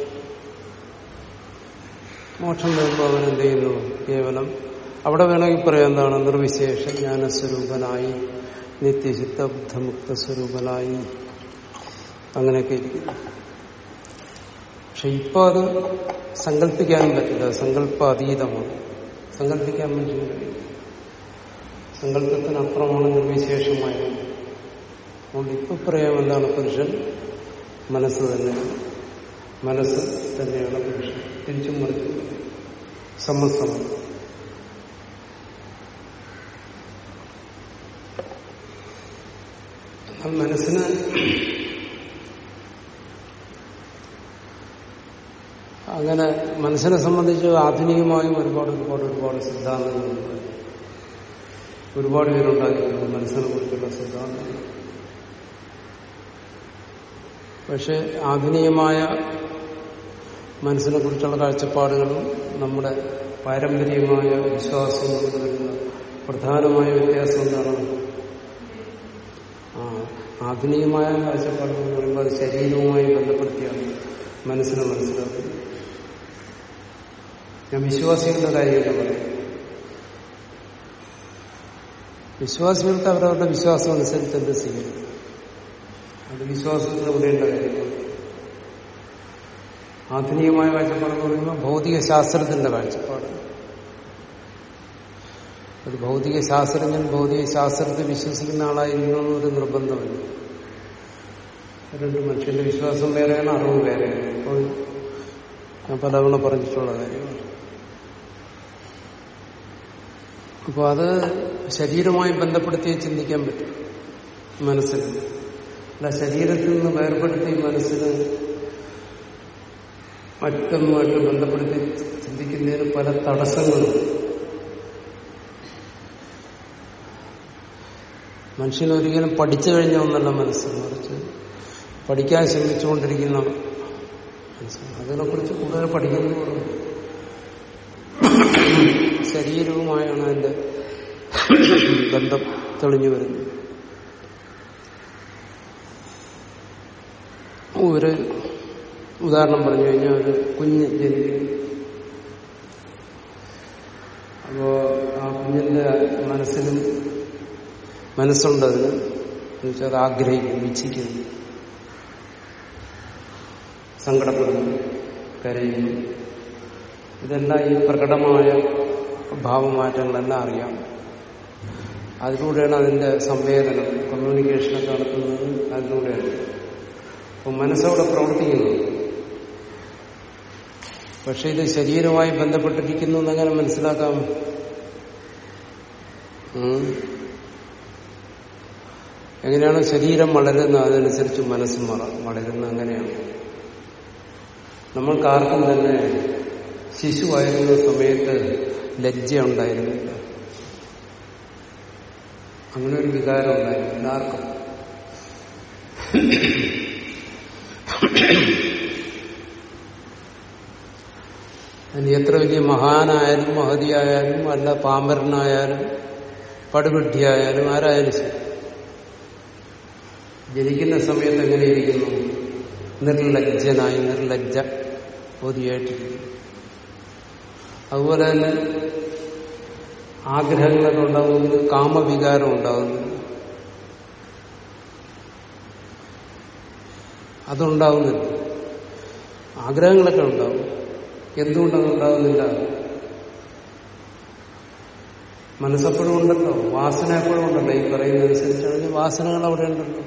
മോക്ഷം വരുമ്പോൾ അവൻ എന്ത് ചെയ്യുന്നു? കേവലം അവിടെ വേണമെങ്കിൽ പറയാം എന്താണ്? നിർവിശേഷ ജ്ഞാനസ്വരൂപനായി നിത്യശുദ്ധ ബുദ്ധമുക്ത സ്വരൂപനായി അങ്ങനെയൊക്കെ ഇരിക്കുന്നു. പക്ഷെ ഇപ്പൊ അത് സങ്കല്പിക്കാനും പറ്റില്ല. സങ്കല്പ അതീതമാണ് സങ്കല്പിക്കാൻ മനുഷ്യന് സങ്കല്പത്തിനപ്പുറമാണ് നിർവിശേഷമായത്. അതുകൊണ്ട് ഇപ്പൊ പറയാം എന്താണ് പുരുഷൻ മനസ്സ് തന്നെയാണ് മനസ്സ് തന്നെയാണ് പുരുഷൻ. തിരിച്ചും മറിച്ച് സമസമം എന്നാൽ മനസ്സിന് അങ്ങനെ മനസ്സിനെ സംബന്ധിച്ച് ആധുനികമായും ഒരുപാട് ഒരുപാട് ഒരുപാട് സിദ്ധാന്തങ്ങളുണ്ട്. ഒരുപാട് പേരുണ്ടാക്കിയിട്ടുണ്ട് മനസ്സിനെ കുറിച്ചുള്ള സിദ്ധാന്തങ്ങൾ പക്ഷെ ആധുനികമായ മനസ്സിനെ കുറിച്ചുള്ള കാഴ്ചപ്പാടുകളും നമ്മുടെ പാരമ്പര്യമായ വിശ്വാസങ്ങളും പ്രധാനമായ വ്യത്യാസം എന്താണ്? ആ ആധുനികമായ കാഴ്ചപ്പാടുകൾ എന്ന് പറയുമ്പോൾ അത് ശരീരവുമായി ബന്ധപ്പെടുത്തിയാണ് മനസ്സിനെ മനസ്സിലാക്കുന്നത് ഞാൻ വിശ്വാസികളുടെ കാര്യമല്ല പറയാം. വിശ്വാസികൾക്ക് അവരവരുടെ വിശ്വാസം അനുസരിച്ച് എന്ത് ചെയ്യും? അത് വിശ്വാസത്തിന് വിടേണ്ട കാര്യമാണ് ആധുനികമായ കാഴ്ചപ്പാടെന്ന് പറയുമ്പോൾ ഭൗതിക ശാസ്ത്രത്തിന്റെ കാഴ്ചപ്പാട്. ഒരു ഭൗതിക ശാസ്ത്രജ്ഞൻ ഭൗതിക ശാസ്ത്രത്തെ വിശ്വസിക്കുന്ന ആളായിരിക്കണമെന്ന് ഒരു നിർബന്ധമില്ല. രണ്ട് മനുഷ്യന്റെ വിശ്വാസം വേറെയാണ് അറിവ് വേറെയാണ്. ഇപ്പോൾ ഞാൻ പലതവണ പറഞ്ഞിട്ടുള്ള കാര്യമാണ് അപ്പോൾ അത് ശരീരവുമായി ബന്ധപ്പെടുത്തി ചിന്തിക്കാൻ പറ്റും. മനസ്സിൽ. അല്ല ശരീരത്തിൽ നിന്ന് വേർപെടുത്തി മനസ്സിന് മറ്റൊന്നുമായിട്ട് ബന്ധപ്പെടുത്തി ചിന്തിക്കുന്നതിന് പല തടസ്സങ്ങളും. മനുഷ്യനൊരിക്കലും പഠിച്ചു കഴിഞ്ഞ ഒന്നല്ല മനസ്സ്. മറിച്ച് പഠിക്കാൻ ശ്രമിച്ചുകൊണ്ടിരിക്കുന്ന മനസ്സാണ് അതിനെക്കുറിച്ച് കൂടുതൽ പഠിക്കുന്നു ശരീരവുമായാണ് അതിന്റെ ബന്ധം തെളിഞ്ഞു വരുന്നു. ഒരു ഉദാഹരണം പറഞ്ഞു കഴിഞ്ഞാൽ ഒരു കുഞ്ഞ് ജനിക്കും അപ്പോ ആ കുഞ്ഞിന്റെ മനസ്സിനും മനസ്സുണ്ട് അതിന്. എന്നുവെച്ചാൽ അത് ആഗ്രഹിക്കുന്നു ഇച്ഛിക്കുന്നു. സങ്കടപ്പെടുന്നു കരയുന്നു. ഇതെല്ലാം ഈ പ്രകടമായ ഭാവമാറ്റങ്ങളെല്ലാം അറിയാം. അതിലൂടെയാണ് അതിന്റെ സംവേദനം കമ്മ്യൂണിക്കേഷനൊക്കെ നടത്തുന്നത്. അതിലൂടെയാണ്. അപ്പൊ മനസ്സവിടെ പ്രവർത്തിക്കുന്നു. പക്ഷെ ഇത് ശരീരവുമായി ബന്ധപ്പെട്ടിരിക്കുന്നു എന്നങ്ങനെ മനസ്സിലാക്കാം? എങ്ങനെയാണ് ശരീരം വളരുന്നത് അതനുസരിച്ച് മനസ്സും വള- വളരുന്നത് അങ്ങനെയാണ്. നമ്മൾക്കാർക്കും തന്നെ ശിശുവായിരുന്ന സമയത്ത് ലജ്ജ ഉണ്ടായിരുന്നില്ല. അങ്ങനെ ഒരു വികാരം ഉണ്ടായിരുന്നു എല്ലാവർക്കും. അതിന് എത്ര വലിയ മഹാനായാലും മഹതിയായാലും അല്ല പാമ്പരനായാലും പടുവിഡ്ഢിയായാലും ആരായാലും ശരി. ജനിക്കുന്ന സമയത്ത് എങ്ങനെയിരിക്കുന്നു നിർലജ്ജനായി നിർലജ്ജ ബോധിയായിട്ടിരിക്കുന്നു. അതുപോലെ തന്നെ ആഗ്രഹങ്ങളൊക്കെ ഉണ്ടാകുന്നത് കാമവികാരം ഉണ്ടാകുന്നു അതുണ്ടാകുന്നില്ല ആഗ്രഹങ്ങളൊക്കെ ഉണ്ടാവും. എന്തുകൊണ്ടത് ഉണ്ടാകുന്നില്ല മനസ്സെപ്പോഴും ഉണ്ടല്ലോ. വാസന എപ്പോഴും ഉണ്ടല്ലോ. ഈ പറയുന്നതനുസരിച്ചാണെങ്കിൽ വാസനകൾ അവിടെ ഉണ്ടല്ലോ.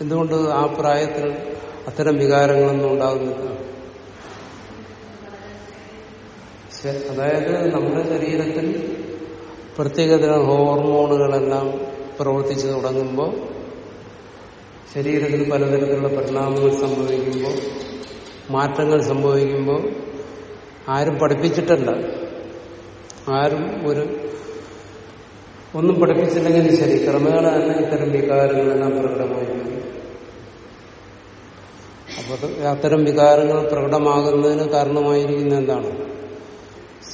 എന്തുകൊണ്ട് ആ പ്രായത്തിൽ അത്തരം വികാരങ്ങളൊന്നും ഉണ്ടാകുന്നില്ല അതായത് നമ്മുടെ ശരീരത്തിൽ പ്രത്യേകതരം ഹോർമോണുകളെല്ലാം പ്രവർത്തിച്ചു തുടങ്ങുമ്പോൾ ശരീരത്തിൽ പലതരത്തിലുള്ള പരിണാമങ്ങൾ സംഭവിക്കുമ്പോൾ മാറ്റങ്ങൾ സംഭവിക്കുമ്പോൾ ആരും പഠിപ്പിച്ചിട്ടല്ല. ആരും ഒരു ഒന്നും പഠിപ്പിച്ചില്ലെങ്കിലും ശരി ക്രമേണ തന്നെ ഇത്തരം വികാരങ്ങളെല്ലാം പ്രകടമായിരിക്കും. അപ്പൊ അത് അത്തരം വികാരങ്ങൾ പ്രകടമാകുന്നതിന് കാരണമായിരിക്കുന്ന എന്താണ്?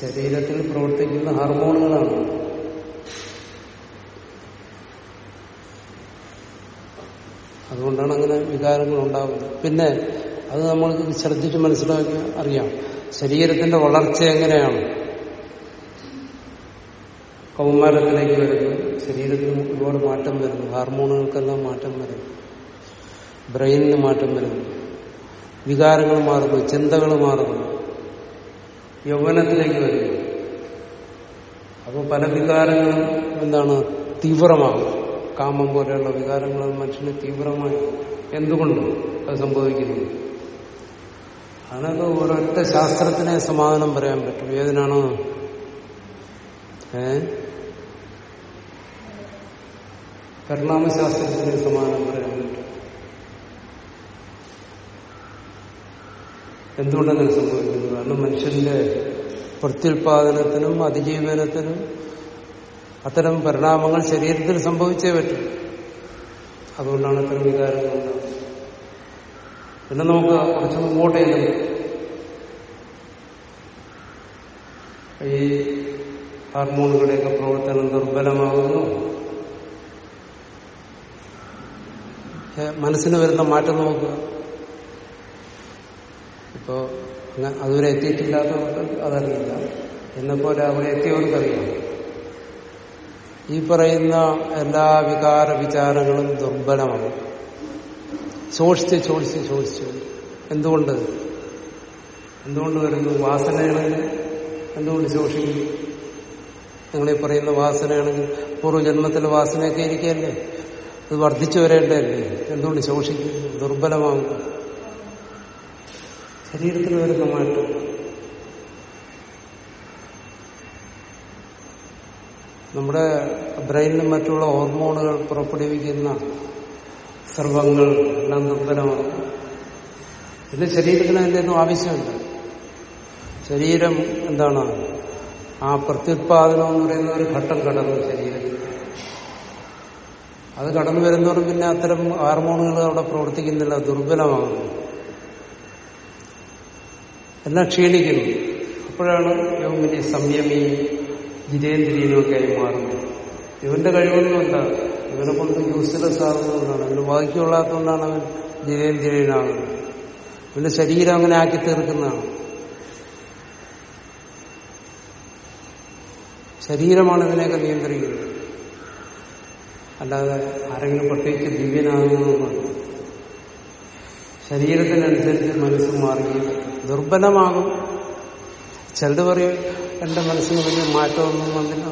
ശരീരത്തിൽ പ്രവർത്തിക്കുന്ന ഹാർമോണുകളാണ്. അതുകൊണ്ടാണ് അങ്ങനെ വികാരങ്ങൾ ഉണ്ടാകുന്നത്. പിന്നെ അത് നമ്മൾ ശ്രദ്ധിച്ച് മനസ്സിലാക്കി അറിയാം. ശരീരത്തിന്റെ വളർച്ച എങ്ങനെയാണ്? കൗമാരത്തിലേക്ക് വരുന്നു. ശരീരത്തിന് ഒരുപാട് മാറ്റം വരുന്നു. ഹാർമോണുകൾക്കെല്ലാം മാറ്റം വരുന്നു. ബ്രെയിനിന് മാറ്റം വരുന്നു. വികാരങ്ങൾ മാറുന്നു. ചിന്തകൾ മാറുന്നു. യൗവനത്തിലേക്ക് വരുന്നു. അപ്പോൾ പല വികാരങ്ങളും എന്താണ്? തീവ്രമാകും കാമം പോലെയുള്ള വികാരങ്ങൾ മനുഷ്യന് തീവ്രമായി. എന്തുകൊണ്ട് അത് സംഭവിക്കുന്നു അതൊക്കെ ഒരൊറ്റ ശാസ്ത്രത്തിനെ സമാധാനം പറയാൻ പറ്റും. ഏതിനാണോ? ഏ? പരിണാമശാസ്ത്രത്തിന് സമാധാനം പറയാൻ പറ്റും. എന്തുകൊണ്ടങ്ങനെ സംഭവിക്കുന്നു? കാരണം മനുഷ്യന്റെ പ്രത്യുൽപാദനത്തിനും അതിജീവനത്തിനും അത്തരം പരിണാമങ്ങൾ ശരീരത്തിൽ സംഭവിച്ചേ പറ്റും. അതുകൊണ്ടാണ് ഇത്തരം വികാരങ്ങൾ പിന്നെ നമുക്ക് കുറച്ച് മുമ്പോട്ട് ചെയ്യുന്നത് ഈ ഹാർമോണുകളുടെയൊക്കെ പ്രവർത്തനം ദുർബലമാകുന്നു. മനസ്സിന് വരുന്ന മാറ്റം നോക്കുക. ഇപ്പോ അതുവരെ എത്തിയിട്ടില്ലാത്തവർക്ക് അതറിയില്ല. എന്നെപ്പോലെ അവിടെ എത്തിയവർക്കറിയാം. ഈ പറയുന്ന എല്ലാ വികാര വിചാരങ്ങളും ദുർബലമാണ്. ശോഷിച്ച് ശോഷിച്ച് ശോഷിച്ചു എന്തുകൊണ്ട്? എന്തുകൊണ്ട് വരുന്നു? വാസനയാണെങ്കിൽ എന്തുകൊണ്ട് ശോഷിക്കും നിങ്ങളീ പറയുന്ന വാസനയാണെങ്കിൽ പൂർവജന്മത്തിലെ വാസനയൊക്കെ ഇരിക്കുകയല്ലേ? അത് വർദ്ധിച്ചു വരേണ്ടതല്ലേ? എന്തുകൊണ്ട് ശോഷിക്കുന്നു ദുർബലമാകും ശരീരത്തിന് വരുന്ന മാറ്റം. നമ്മുടെ ബ്രെയിനിലും മറ്റുള്ള ഹോർമോണുകൾ പുറപ്പെടുവിക്കുന്ന സർവങ്ങൾ എല്ലാം ദുർബലമാണ് പിന്നെ ശരീരത്തിന് അതിന്റെ ഒന്നും ആവശ്യമില്ല. ശരീരം എന്താണ്? ആ പ്രത്യുത്പാദനം എന്ന് പറയുന്ന ഒരു ഘട്ടം കടന്നു ശരീരത്തിൽ. അത് കടന്നു വരുന്നവരും പിന്നെ അത്തരം ഹാർമോണുകൾ അവിടെ പ്രവർത്തിക്കുന്നില്ല. ദുർബലമാകുന്നു എല്ലാം ക്ഷീണിക്കുന്നു. അപ്പോഴാണ് യോമിനി സംയമി ജിതേന്ദ്രിയനൊക്കെ ആയി മാറുന്നത് ഇവന്റെ കഴിവൊന്നും എന്താ ഇവനെ കൊണ്ട് യൂസ്ലെസ് ആകുന്നതുകൊണ്ടാണ് ഇവന് ബാക്കിയുള്ളതുകൊണ്ടാണ് അവൻ ജിതേന്ദ്രിയനാകുന്നത് ഇവന്റെ ശരീരം അങ്ങനെ ആക്കി തീർക്കുന്നതാണ്. ശരീരമാണ് ഇതിനെയൊക്കെ നിയന്ത്രിക്കുന്നത്. അല്ലാതെ ആരെങ്കിലും പ്രത്യേകിച്ച് ദിവ്യനാകുന്നതാണ് ശരീരത്തിനനുസരിച്ച് മനസ്സ് മാറുകയും ദുർബലമാകും ചിലത് പറയും എന്റെ മനസ്സിന് വലിയ മാറ്റമൊന്നും വന്നില്ല.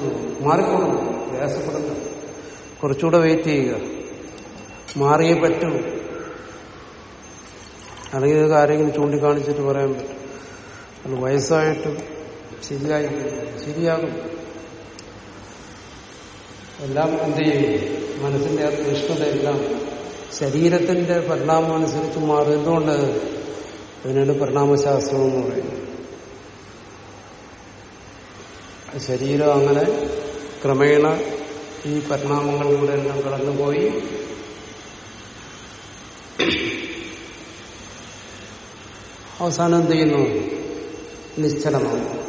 മാറിക്കോളും പ്രയാസപ്പെടുന്നു. കുറച്ചുകൂടെ വെയിറ്റ് ചെയ്യുക. മാറിയേ പറ്റൂ. അല്ലെങ്കിൽ ഇതൊക്കെ ആരെങ്കിലും ചൂണ്ടിക്കാണിച്ചിട്ട് പറയാൻ പറ്റും. അത് വയസ്സായിട്ട് ശരിയായി ശരിയാകും. എല്ലാം എന്ത് ചെയ്യും? മനസ്സിന്റെ ആ ശരീരത്തിന്റെ പരിണാമം അനുസരിച്ച് മാറും. എന്തുകൊണ്ട്? അതിനാണ് പരിണാമശാസ്ത്രം എന്ന് പറയുന്നത്. ശരീരം അങ്ങനെ ക്രമേണ ഈ പരിണാമങ്ങളിലൂടെ എല്ലാം കടന്നുപോയി. അവസാനം എന്ത് ചെയ്യുന്നു? നിശ്ചലമാണ്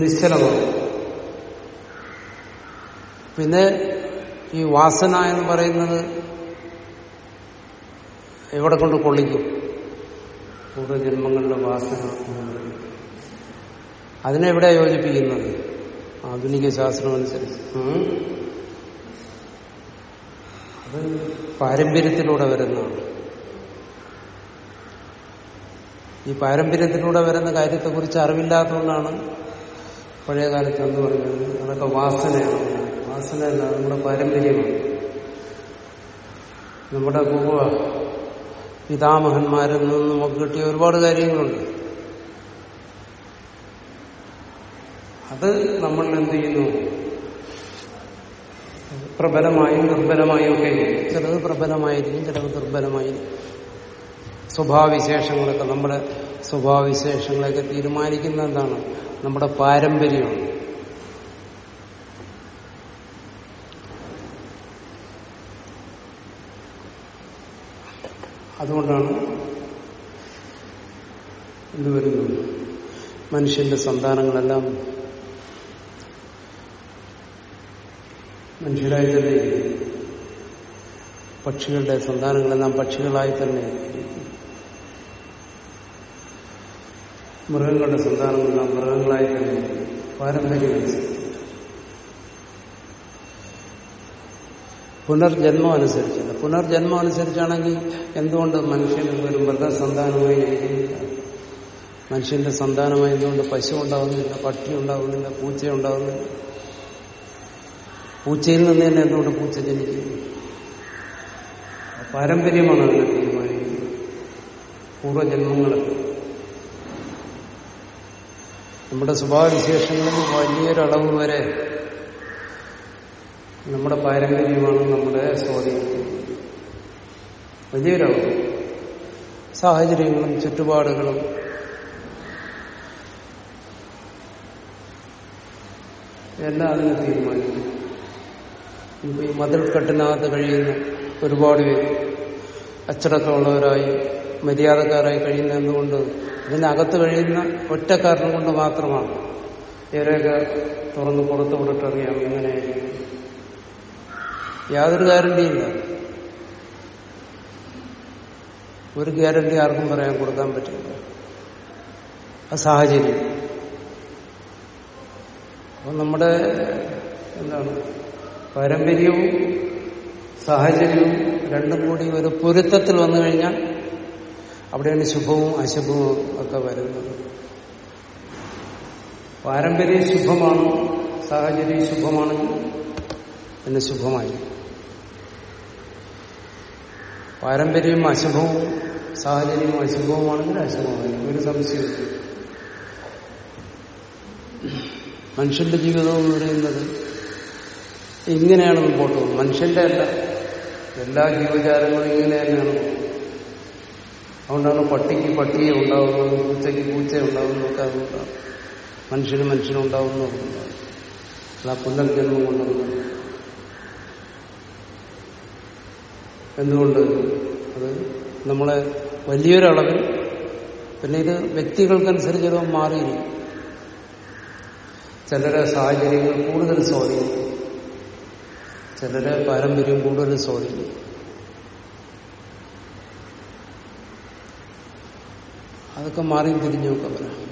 നിശ്ചലമാണ് പിന്നെ ഈ വാസന എന്ന് പറയുന്നത് എവിടെ കൊണ്ട് കൊള്ളിക്കും? പൂർവജന്മങ്ങളിലെ വാസന എന്ന് പറയുന്നത്. അതിനെവിടെ യോജിപ്പിക്കുന്നത്? ആധുനിക ശാസ്ത്രം അനുസരിച്ച്. അത് പാരമ്പര്യത്തിലൂടെ വരുന്നതാണ്. ഈ പാരമ്പര്യത്തിലൂടെ വരുന്ന കാര്യത്തെക്കുറിച്ച് അറിവില്ലാത്തതുകൊണ്ടാണ് പഴയ കാലത്ത് എന്ന് പറയുന്നത് അതൊക്കെ വാസനയാണ്. വാസന അല്ല നമ്മുടെ പാരമ്പര്യമാണ്. നമ്മുടെ പൂർവ പിതാമഹന്മാരിൽ നിന്ന് നമുക്ക് കിട്ടിയ ഒരുപാട് കാര്യങ്ങളുണ്ട്. അത് നമ്മൾ എന്ത് ചെയ്യുന്നു? പ്രബലമായും ദുർബലമായും ഒക്കെ ചിലത് പ്രബലമായിരിക്കും ചിലത് ദുർബലമായിരിക്കും. സ്വഭാവവിശേഷങ്ങളൊക്കെ നമ്മുടെ സ്വഭാവവിശേഷങ്ങളൊക്കെ തീരുമാനിക്കുന്ന എന്താണ്? നമ്മുടെ പാരമ്പര്യമാണ്. അതുകൊണ്ടാണ് എന്ത് വരുന്നത്? മനുഷ്യന്റെ സന്താനങ്ങളെല്ലാം മനുഷ്യരായി തന്നെ. പക്ഷികളുടെ സന്താനങ്ങളെല്ലാം പക്ഷികളായി തന്നെ. മൃഗങ്ങളുടെ സന്താനങ്ങളെല്ലാം മൃഗങ്ങളായി തന്നെ. പാരമ്പര്യം പുനർജന്മം അനുസരിച്ചില്ല പുനർജന്മം അനുസരിച്ചാണെങ്കിൽ എന്തുകൊണ്ട് മനുഷ്യൻ ഒരു മൃഗസന്താനമായി ജനിക്കുന്നില്ല മനുഷ്യന്റെ സന്താനമായി എന്തുകൊണ്ട് പശു ഉണ്ടാവുന്നില്ല പട്ടി ഉണ്ടാവുന്നില്ല പൂച്ച ഉണ്ടാകുന്നില്ല പൂച്ചയിൽ നിന്ന് തന്നെ എന്തുകൊണ്ട് പൂച്ച ജനിക്കുന്നു. പാരമ്പര്യമാണ് അതിനെ തീരുമാനിക്കുന്നത് പൂർവജന്മങ്ങൾ നമ്മുടെ സ്വഭാവവിശേഷങ്ങളിൽ വലിയൊരളവ് വരെ നമ്മുടെ പാരമ്പര്യമാണ് നമ്മുടെ സ്വാധീനിക്കുന്നത് വലിയൊരളവ്. സാഹചര്യങ്ങളും ചുറ്റുപാടുകളും. എല്ലാം അതിനെ തീരുമാനിക്കും ഇപ്പൊ ഈ മതിൽക്കെട്ടിനകത്ത് കഴിയുന്ന ഒരുപാട് പേര് അച്ചടക്കമുള്ളവരായി മര്യാദക്കാരായി കഴിയുന്ന എന്തുകൊണ്ട് ഇതിനകത്ത് കഴിയുന്ന ഒറ്റ കാരണം കൊണ്ട് മാത്രമാണ്. ഇവരെയൊക്കെ തുറന്ന് പുറത്ത് വിട്ടിട്ടറിയാം എങ്ങനെയായിരിക്കും. യാതൊരു ഗ്യാരണ്ടിയില്ല ഒരു ഗ്യാരണ്ടി ആർക്കും പറയാൻ കൊടുക്കാൻ പറ്റില്ല. ആ സാഹചര്യം. അപ്പൊ നമ്മുടെ എന്താണ് പാരമ്പര്യവും സാഹചര്യവും രണ്ടും കൂടി ഒരു പൊരുത്തത്തിൽ വന്നു കഴിഞ്ഞാൽ അവിടെയാണ് ശുഭവും അശുഭവും ഒക്കെ വരുന്നത്. പാരമ്പര്യം ശുഭമാണ് സാഹചര്യം ശുഭമാണ് പിന്നെ ശുഭമായി പാരമ്പര്യം അശുഭവും സാഹചര്യവും അശുഭവുമാണെങ്കിൽ അശുഭമായി ഒരു സംശയം മനുഷ്യന്റെ ജീവിതം എന്ന് പറയുന്നത് ഇങ്ങനെയാണ് മുമ്പോട്ട് പോകുന്നത്. മനുഷ്യന്റെ അല്ല. എല്ലാ ജീവജാലങ്ങളും ഇങ്ങനെ തന്നെയാണ് അതുകൊണ്ടാണ് പട്ടിക്ക് പട്ടിയെ ഉണ്ടാകുന്നത് പൂച്ചയ്ക്ക് പൂച്ച ഉണ്ടാകുന്നതൊക്കെ അതുകൊണ്ടാണ് മനുഷ്യന് മനുഷ്യനുണ്ടാകുന്നതുകൊണ്ടാണ് അല്ല പുനർജന്മം കൊണ്ടുവന്നു എന്തുകൊണ്ട്? അത് നമ്മളെ വലിയൊരളവിൽ പിന്നെ ഇത് വ്യക്തികൾക്കനുസരിച്ച് ചിലവ് മാറിയിരിക്കും. ചിലരെ സാഹചര്യങ്ങൾ കൂടുതൽ സ്വാധീനിക്കും. ചിലരെ പാരമ്പര്യം കൂടുതൽ സ്വാധീനിക്കും അതൊക്കെ മാറി തിരിഞ്ഞൊക്കെ വരാം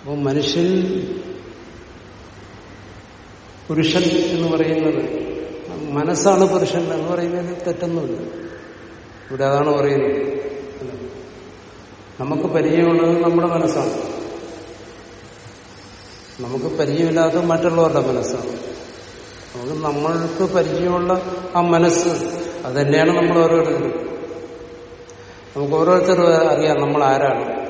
അപ്പോൾ മനുഷ്യൻ പുരുഷൻ എന്ന് പറയുന്നത് മനസ്സാണ് പുരുഷൻ എന്ന് പറയുന്നതിൽ തെറ്റൊന്നുമില്ല. ഇവിടെ അതാണ് പറയുന്നത്. നമുക്ക് പരിചയമുള്ളത് നമ്മുടെ മനസ്സാണ്. നമുക്ക് പരിചയമില്ലാത്ത മറ്റുള്ളവരുടെ മനസ്സാണ്. നമുക്ക് നമ്മൾക്ക് പരിചയമുള്ള ആ മനസ്സ് അത് തന്നെയാണ് നമ്മൾ ഓരോരുത്തരും നമുക്ക് ഓരോരുത്തരും അറിയാം നമ്മൾ ആരാണ്.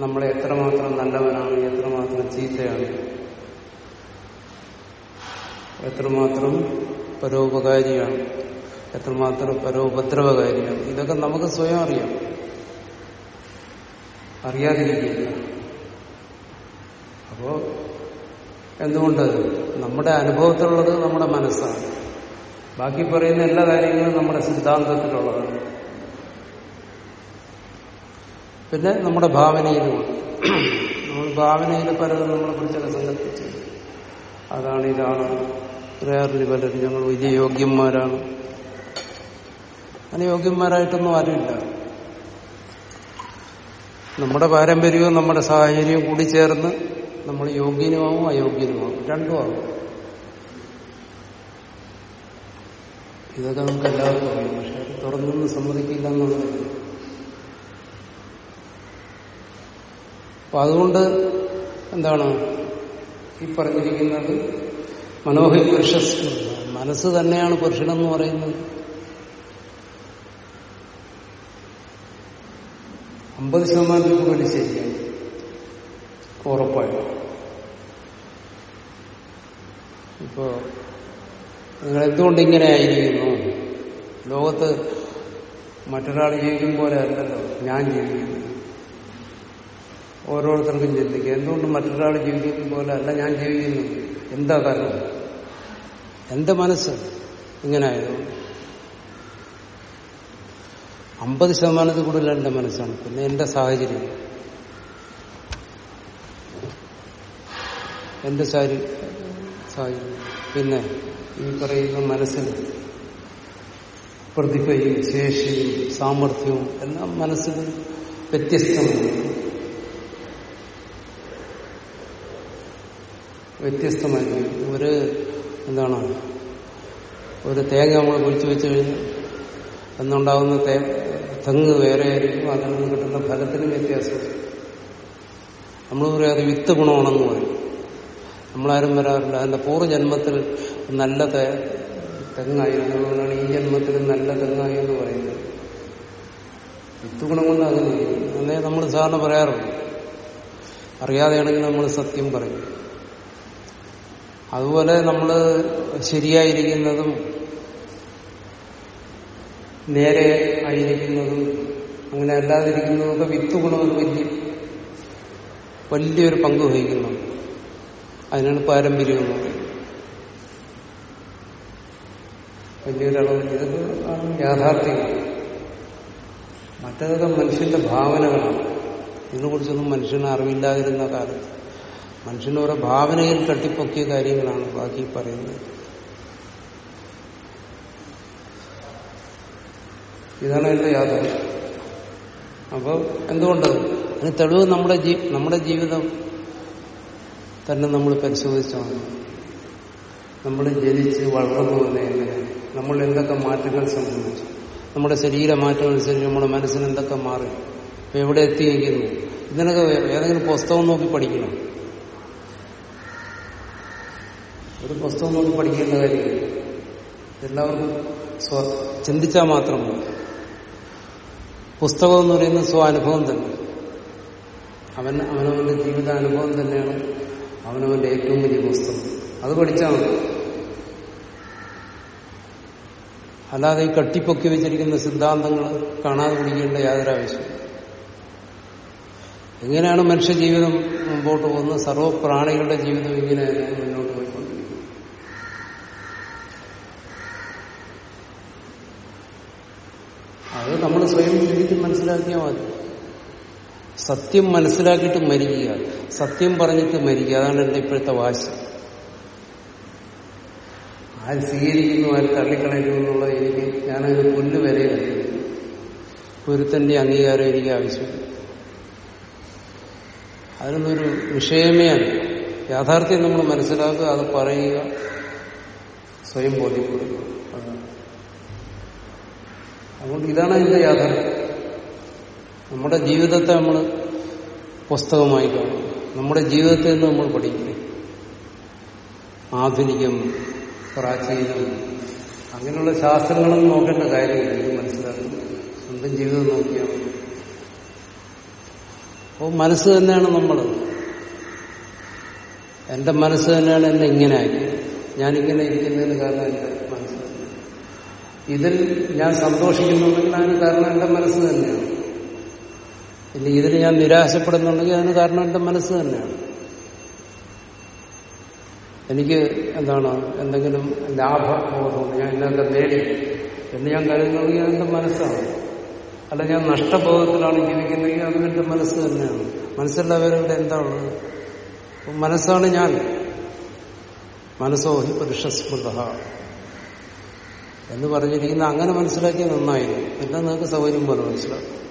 നമ്മൾ എത്രമാത്രം നല്ലവനാണ് എത്രമാത്രം ചീത്തയാണ്. എത്രമാത്രം പരോപകാരിയാണ് എത്രമാത്രം പരോപദ്രവകാരിയാണ്. ഇതൊക്കെ നമുക്ക് സ്വയം അറിയാം. അറിയാതിരിക്കില്ല. അപ്പോ എന്തുകൊണ്ട്? നമ്മുടെ അനുഭവത്തിലുള്ളത് നമ്മുടെ മനസ്സാണ്. ബാക്കി പറയുന്ന എല്ലാ കാര്യങ്ങളും നമ്മുടെ സിദ്ധാന്തത്തിലുള്ളതാണ്. പിന്നെ നമ്മുടെ ഭാവനയിലുമാണ്. നമ്മൾ ഭാവനയിൽ പലതും നമ്മളെ കുറിച്ചൊക്കെ സങ്കല്പിച്ചു. അതാണ് ഇതാണ്. പറയാറില്ല പലരും ഞങ്ങൾ വലിയ യോഗ്യന്മാരാണ്. അങ്ങനെ യോഗ്യന്മാരായിട്ടൊന്നും ആരുമില്ല. നമ്മുടെ പാരമ്പര്യവും നമ്മുടെ സാഹചര്യവും കൂടി ചേർന്ന് നമ്മൾ യോഗ്യനുമാവും അയോഗ്യനുമാവും. രണ്ടുമാകും ഇതൊക്കെ നമുക്ക് എല്ലാവർക്കും അറിയാം. പക്ഷെ അത് തുറന്നൊന്നും സമ്മതിക്കില്ല എന്നുള്ളത് അപ്പൊ അതുകൊണ്ട് എന്താണ് ഈ പറഞ്ഞിരിക്കുന്നത്? മനോഹരി പുരുഷ മനസ്സ് തന്നെയാണ് പുരുഷനെന്ന് പറയുന്നത്. അമ്പത് ശതമാനത്തിൽ കൂടുതൽ ശരിയാണ്. ഉറപ്പായും ഇപ്പോ നിങ്ങൾ എന്തുകൊണ്ട് ഇങ്ങനെ ആയിരിക്കുന്നു. ലോകത്ത് മറ്റൊരാൾ ജീവിക്കും പോലെ അല്ലല്ലോ ഞാൻ ജീവിക്കുന്നു. ഓരോരുത്തർക്കും ചിന്തിക്കുക എന്തുകൊണ്ട് മറ്റൊരാൾ ജീവിക്കും പോലെ അല്ല ഞാൻ ജീവിക്കുന്നു? എന്താ കാരണം? എന്റെ മനസ്സ്? ഇങ്ങനെ ആയതുകൊണ്ട്. അമ്പത് ശതമാനത്തിൽ കൂടുതൽ എന്റെ മനസ്സാണ്. പിന്നെ എന്റെ സാഹചര്യം. എന്റെ സാരി- സാഹചര്യം പിന്നെ ഈ പറയുന്ന മനസ്സിന് പ്രതിഭയും ശേഷിയും സാമർഥ്യവും എല്ലാം മനസ്സിന് വ്യത്യസ്തമാണ്. വ്യത്യസ്തമായിരിക്കും ഒരു എന്താണ്? ഒരു തേങ്ങ നമ്മൾ കുഴിച്ചു വെച്ച് കഴിഞ്ഞു എന്നുണ്ടാകുന്ന തേ തെങ്ങ് വേറെ ആയിരിക്കും അതിൽ നിന്ന് കിട്ടുന്ന ഫലത്തിന് വ്യത്യാസം നമ്മൾ പറയും അത് വിത്ത് ഗുണമാണെന്ന് പറയും. നമ്മളാരും വരാറില്ല. അതിന്റെ പൂർവജന്മത്തിൽ നല്ല തെങ്ങായിരുന്നു അതുകൊണ്ടാണ് ഈ ജന്മത്തിൽ നല്ല തെങ്ങായി എന്ന് പറയുന്നത്. വിത്ത് ഗുണം കൊണ്ട് അങ്ങനെ അന്നേ നമ്മൾ സാധാരണ പറയാറുണ്ട്. അറിയാതെയാണെങ്കിൽ നമ്മൾ സത്യം പറയും. അതുപോലെ നമ്മൾ ശരിയായിരിക്കുന്നതും നേരെ ആയിരിക്കുന്നതും അങ്ങനെ അല്ലാതിരിക്കുന്നതൊക്കെ വിത്ത് ഗുണം വലിയ വലിയൊരു പങ്ക് വഹിക്കുന്നു അതിനാണ് പാരമ്പര്യം എന്ന് പറയുന്നത് വലിയൊരളവ് ഇതൊക്കെ ആണ് യാഥാർത്ഥ്യങ്ങൾ മറ്റേതൊക്കെ മനുഷ്യന്റെ ഭാവനകളാണ്. ഇതിനെക്കുറിച്ചൊന്നും മനുഷ്യന് അറിവില്ലാതിരുന്ന കാലത്ത് മനുഷ്യന് ഓരോ ഭാവനയിൽ തട്ടിപ്പൊക്കിയ കാര്യങ്ങളാണ് ബാക്കി പറയുന്നത്. ഇതാണ് എന്റെ യാഥാർത്ഥ്യം. അപ്പോൾ എന്തുകൊണ്ട്? അതിന് തെളിവ് നമ്മുടെ നമ്മുടെ ജീവിതം തന്നെ നമ്മൾ പരിശോധിച്ചാണ്. നമ്മൾ ജനിച്ച് വളർന്നു എങ്ങനെ? നമ്മൾ എന്തൊക്കെ മാറ്റങ്ങൾ സംഭവിച്ചു? നമ്മുടെ ശരീര മാറ്റം അനുസരിച്ച് നമ്മുടെ മനസ്സിന് എന്തൊക്കെ മാറി? ഇപ്പൊ എവിടെ എത്തിയിരിക്കുന്നു? ഇതിനൊക്കെ ഏതെങ്കിലും പുസ്തകം നോക്കി പഠിക്കണം. ഒരു പുസ്തകം നോക്കി പഠിക്കേണ്ട കാര്യമില്ല. എല്ലാവർക്കും സ്വ ചിന്തിച്ചാൽ മാത്രം മതി. പുസ്തകം എന്ന് പറയുന്നത് സ്വാനുഭവം തന്നെ. അവൻ അവനവന്റെ ജീവിതാനുഭവം തന്നെയാണ്. അവനവന്റെ ഏറ്റവും വലിയ പുസ്തകം. അത് പഠിച്ചാൽ മതി. അല്ലാതെ ഈ കട്ടിപ്പൊക്കി വെച്ചിരിക്കുന്ന സിദ്ധാന്തങ്ങൾ കാണാതെ പിടിക്കേണ്ട യാതൊരു ആവശ്യം എങ്ങനെയാണ് മനുഷ്യ ജീവിതം മുമ്പോട്ട് പോകുന്നത്? സർവപ്രാണികളുടെ ജീവിതം ഇങ്ങനെ മുന്നോട്ട് പോയിക്കൊണ്ടിരിക്കുന്നത് അത് നമ്മൾ സ്വയം ചിന്തിച്ച് മനസ്സിലാക്കിയാൽ മതി. സത്യം മനസ്സിലാക്കിയിട്ട് മരിക്കുക. സത്യം പറഞ്ഞിട്ട് മരിക്കുക. അതാണ് എന്റെ ഇപ്പോഴത്തെ വാശി. ആര് സ്വീകരിക്കുന്നു ആര് തള്ളിക്കളയുന്നു എന്നുള്ള എനിക്ക് ഞാനതിന് പുല്ല് വരെ ഒരുത്തന്റെ അംഗീകാരം എനിക്ക് ആവശ്യമില്ല. അതിനൊന്നൊരു വിഷയമേ അല്ല. യാഥാർത്ഥ്യം നമ്മൾ മനസ്സിലാക്കുക അത് പറയുക സ്വയം ബോധ്യപ്പെടുക. അതുകൊണ്ട് ഇതാണ് എന്റെ യാഥാർത്ഥ്യം. നമ്മുടെ ജീവിതത്തെ നമ്മൾ പുസ്തകമായി കാണും. നമ്മുടെ ജീവിതത്തിൽ നിന്ന് നമ്മൾ പഠിക്കും. ആധുനികം പ്രാചീനം അങ്ങനെയുള്ള ശാസ്ത്രങ്ങളൊന്നും നോക്കേണ്ട കാര്യമില്ല. ഇത് മനസ്സിലാക്കുന്നു സ്വന്തം ജീവിതം നോക്കിയാൽ അപ്പോൾ മനസ്സ് തന്നെയാണ് നമ്മൾ എന്റെ മനസ്സ് തന്നെയാണ് എന്നെ ഇങ്ങനെ ആക്കിയത് ഞാനിങ്ങനെ ഇരിക്കുന്നതിന് കാരണം എന്റെ മനസ്സ് ഇതിൽ ഞാൻ സന്തോഷിക്കുന്നുണ്ടെങ്കിൽ അതിന് കാരണം എന്റെ മനസ്സ് തന്നെയാണ്. ഇനി ഇതിന് ഞാൻ നിരാശപ്പെടുന്നുണ്ടെങ്കിൽ അതിന് കാരണം എന്റെ മനസ്സ് തന്നെയാണ്. എനിക്ക് എന്താണ് എന്തെങ്കിലും ലാഭബോധമുണ്ട് ഞാൻ ഇന്നൊക്കെ നേടി എന്ന് ഞാൻ കരുതുന്നെങ്കിൽ അതെന്റെ മനസ്സാണ്. അല്ല ഞാൻ നഷ്ടബോധത്തിലാണ് ജീവിക്കുന്നതെങ്കിൽ അതും എന്റെ മനസ്സ് തന്നെയാണ്. മനസ്സുള്ളവരുടെ എന്താണ്? ഉള്ളത് അപ്പൊ മനസ്സാണ് ഞാൻ. മനസ്സോ ഹി പുരുഷസ്മൃത എന്ന് പറഞ്ഞിരിക്കുന്ന അങ്ങനെ മനസ്സിലാക്കി നന്നായിരുന്നു. എന്താ നിങ്ങൾക്ക് സൗകര്യം പോലെ മനസ്സിലാക്കും.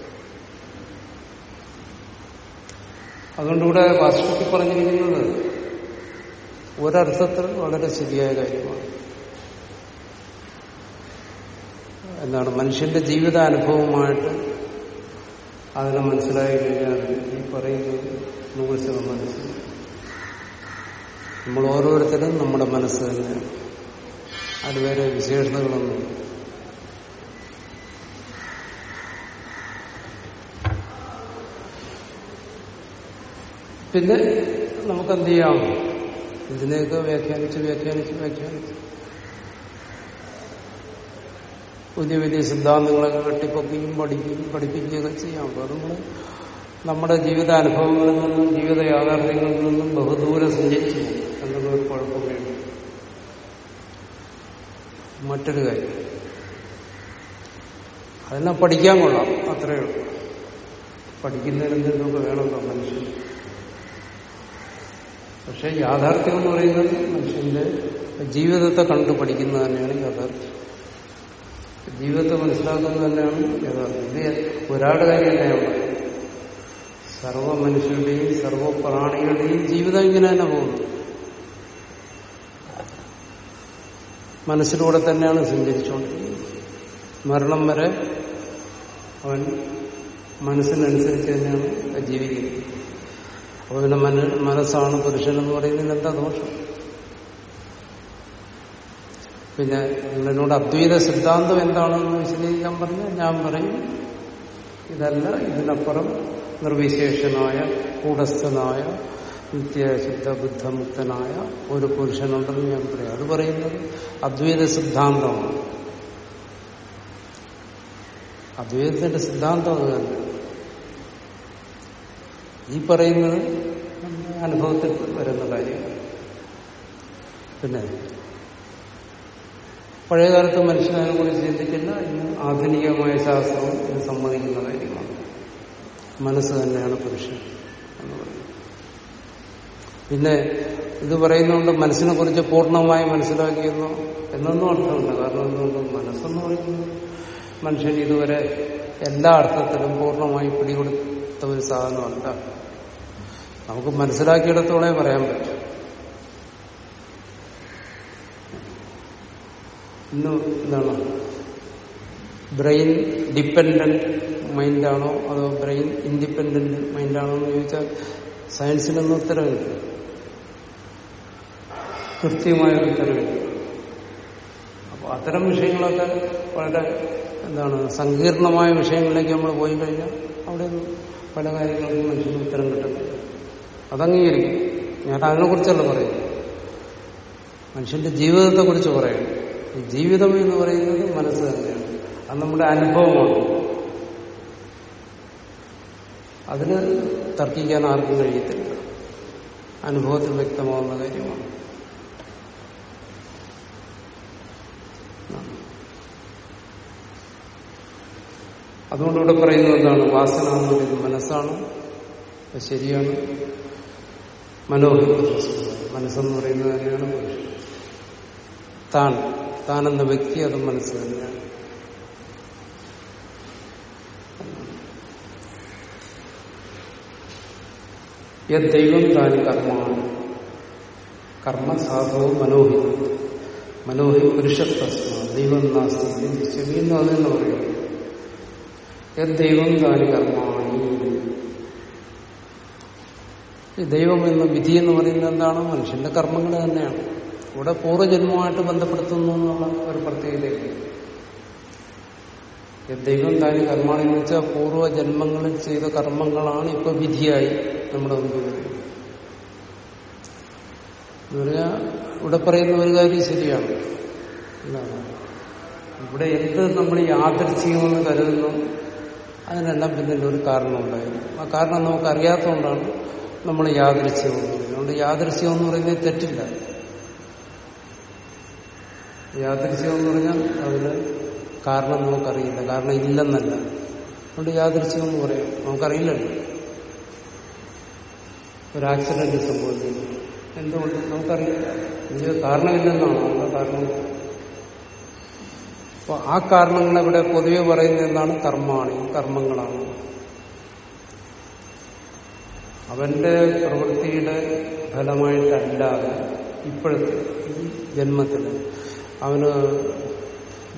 അതുകൊണ്ട് ഇവിടെ വാസ്തുക്കി പറഞ്ഞിരിക്കുന്നത് ഒരർത്ഥത്തിൽ വളരെ ശരിയായ കാര്യമാണ്. എന്താണ് മനുഷ്യന്റെ ജീവിതാനുഭവമായിട്ട് അതിനെ മനസ്സിലായി കഴിഞ്ഞാൽ ഈ പറയുന്നത് നൂറ് ശതമാനം മനസ്സിലായി നമ്മൾ ഓരോരുത്തരും നമ്മുടെ മനസ്സ് തന്നെയാണ്. അത് വിശേഷതകളൊന്നും പിന്നെ നമുക്കെന്ത് ചെയ്യാം ഇതിനെയൊക്കെ വ്യാഖ്യാനിച്ച് വ്യാഖ്യാനിച്ച് വ്യാഖ്യാനിച്ച്. പുതിയ പുതിയ സിദ്ധാന്തങ്ങളൊക്കെ കെട്ടിപ്പൊക്കുകയും പഠിക്കുകയും പഠിപ്പിക്കുകയൊക്കെ ചെയ്യാം. അപ്പോൾ നമ്മൾ നമ്മുടെ ജീവിതാനുഭവങ്ങളിൽ നിന്നും ജീവിത യാഥാർത്ഥ്യങ്ങളിൽ നിന്നും ബഹുദൂരം സഞ്ചരിച്ചു എന്നുള്ള ഒരു കുഴപ്പം വേണ്ടി. മറ്റൊരു കാര്യം. അതെല്ലാം പഠിക്കാൻ കൊള്ളാം. അത്രയേ ഉള്ളൂ. പഠിക്കുന്നതിന് എന്തെങ്കിലുമൊക്കെ വേണമല്ലോ മനുഷ്യൻ പക്ഷെ യാഥാർത്ഥ്യം എന്ന് പറയുന്നത് മനുഷ്യന്റെ ജീവിതത്തെ കണ്ടു പഠിക്കുന്നത് തന്നെയാണ് യാഥാർത്ഥ്യം. ജീവിതത്തെ മനസ്സിലാക്കുന്നത് തന്നെയാണ് യഥാർത്ഥം ഇത് ഒരാളുടെ കാര്യം തന്നെയാണ് സർവ മനുഷ്യരുടെയും സർവ പ്രാണികളുടെയും ജീവിതം ഇങ്ങനെ തന്നെ പോകുന്നു. മനസ്സിലൂടെ തന്നെയാണ് സഞ്ചരിച്ചുകൊണ്ടിരിക്കുന്നത്. മരണം വരെ അവൻ മനസ്സിനനുസരിച്ച് തന്നെയാണ് ജീവിക്കുന്നത്. പിന്നെ മന മനസ്സാണ് പുരുഷൻ എന്ന് പറയുന്നതിന് എന്താ ദോഷം? പിന്നെ നിങ്ങളെന്നോട് അദ്വൈത സിദ്ധാന്തം എന്താണെന്ന് വിശദീകരിക്കാൻ പറഞ്ഞു ഞാൻ പറയും ഇതല്ല ഇതിനപ്പുറം നിർവിശേഷനായ കൂടസ്ഥനായ നിത്യശുദ്ധ ബുദ്ധമുക്തനായ ഒരു പുരുഷനുണ്ടെന്ന് ഞാൻ പറയാം. അത് പറയുന്നത് അദ്വൈത സിദ്ധാന്തമാണ്. അദ്വൈതത്തിന്റെ സിദ്ധാന്തം അത് തന്നെ. ഈ പറയുന്നത് അനുഭവത്തിൽ വരുന്ന കാര്യമാണ് പിന്നെ പഴയകാലത്ത് മനുഷ്യനെ കുറിച്ച് ചിന്തിക്കില്ല ഇന്ന് ആധുനികമായ ശാസ്ത്രവും ഇത് സമ്മതിക്കുന്ന കാര്യമാണ്. മനസ്സ് തന്നെയാണ് പുരുഷൻ എന്ന് പറയുന്നത്. പിന്നെ ഇത് പറയുന്നതുകൊണ്ട് മനസ്സിനെ കുറിച്ച് പൂർണമായി മനസ്സിലാക്കിയെന്നോ എന്നൊന്നും അർത്ഥമില്ല. കാരണം എന്തുകൊണ്ട്? മനസ്സെന്ന് പറയുന്നത് മനുഷ്യൻ ഇതുവരെ എല്ലാ അർത്ഥത്തിലും പൂർണമായി പിടികൊടുത്ത ഒരു സാധനമല്ല നമുക്ക് മനസ്സിലാക്കിയിടത്തോളേ പറയാൻ പറ്റും. ഇന്ന് എന്താണ്? ബ്രെയിൻ ഡിപ്പെൻഡന്റ് മൈൻഡാണോ? അതോ ബ്രെയിൻ ഇൻഡിപെൻഡന്റ് മൈൻഡാണോ എന്ന് ചോദിച്ചാൽ സയൻസിനൊന്നും ഉത്തരവില്ല കൃത്യമായ ഉത്തരവില്ല. അപ്പൊ അത്തരം വിഷയങ്ങളൊക്കെ വളരെ എന്താണ് സങ്കീർണമായ വിഷയങ്ങളിലേക്ക് നമ്മൾ പോയി കഴിഞ്ഞാൽ അവിടെ പല കാര്യങ്ങൾക്കും മനുഷ്യന് ഉത്തരം കിട്ടത്തില്ല. അതംഗീകരിക്കും. ഞാൻ അതിനെ അതിനെക്കുറിച്ചല്ല പറയുന്നത്. മനുഷ്യന്റെ ജീവിതത്തെക്കുറിച്ച് പറയുന്നു ഈ ജീവിതം എന്ന് പറയുന്നത് മനസ്സ് തന്നെയാണ്. അത് നമ്മുടെ അനുഭവമാണ്. അതിന് തർക്കിക്കാൻ ആർക്കും കഴിയത്തില്ല. അനുഭവത്തിൽ വ്യക്തമാവുന്ന കാര്യമാണ്. അതുകൊണ്ട് ഇവിടെ പറയുന്നത് എന്താണ്? വാസന എന്ന് പറയുന്നത് മനസ്സാണ്. ശരിയാണ്. മനോഹര മനസ്സെന്ന് പറയുന്നത് തന്നെയാണ് പുരുഷൻ താൻ എന്ന വ്യക്തി അത് മനസ്സ് തന്നെയാണ്. ദൈവം താൻ കർമ്മമാണ്. കർമ്മസാധവും മനോഹിതം. മനോഹി പുരുഷത്വസ്മ ദൈവം നാസ്തി. ചെവിയെന്ന് അതെന്ന് തന്നെ പറയുന്നു. ദൈവം താനി കർമാണി. ദൈവം എന്ന വിധി എന്ന് പറയുന്നത് എന്താണ്? മനുഷ്യന്റെ കർമ്മങ്ങൾ തന്നെയാണ്. ഇവിടെ പൂർവജന്മമായിട്ട് ബന്ധപ്പെടുത്തുന്നു എന്നുള്ള ഒരു പ്രത്യേകതയുണ്ട് ദൈവം താനി കർമാണെന്ന് വെച്ചാൽ പൂർവജന്മങ്ങളിൽ ചെയ്ത കർമ്മങ്ങളാണ് ഇപ്പൊ വിധിയായി നമ്മുടെ മുമ്പിൽ എന്ന് പറഞ്ഞാൽ ഇവിടെ പറയുന്ന ഒരു കാര്യം ശരിയാണ്. ഇവിടെ എന്ത് നമ്മൾ യാദൃച്ഛികമെന്ന് കരുതുന്നു? അതിനെല്ലാം പിന്നിൽ ഒരു കാരണമുണ്ടായിരുന്നു. ആ കാരണം നമുക്ക് അറിയാത്തതുകൊണ്ടാണ് നമ്മൾ യാദൃശ്യം അതുകൊണ്ട് യാദൃശ്യം എന്ന് പറയുന്നത് തെറ്റില്ല. യാദൃശ്യം എന്ന് പറഞ്ഞാൽ അതിന് കാരണം നമുക്കറിയില്ല. കാരണം ഇല്ലെന്നല്ല. അതുകൊണ്ട് യാദൃശ്യം എന്ന് പറയാം. നമുക്കറിയില്ലല്ലോ. ഒരു ആക്സിഡന്റ് സംഭവിക്കുന്നു. എന്തുകൊണ്ട്? നമുക്കറിയില്ല. ഇതിന് കാരണമില്ലെന്നാണ്? നമ്മുടെ കാരണം അപ്പൊ ആ കാരണങ്ങൾ ഇവിടെ പൊതുവെ പറയുന്നത് എന്താണ്? കർമ്മമാണ് ഈ കർമ്മങ്ങളാണ്. അവന്റെ പ്രവൃത്തിയുടെ ഫലമായിട്ടല്ലാതെ ഇപ്പോഴത്തെ ഈ ജന്മത്തിൽ അവന്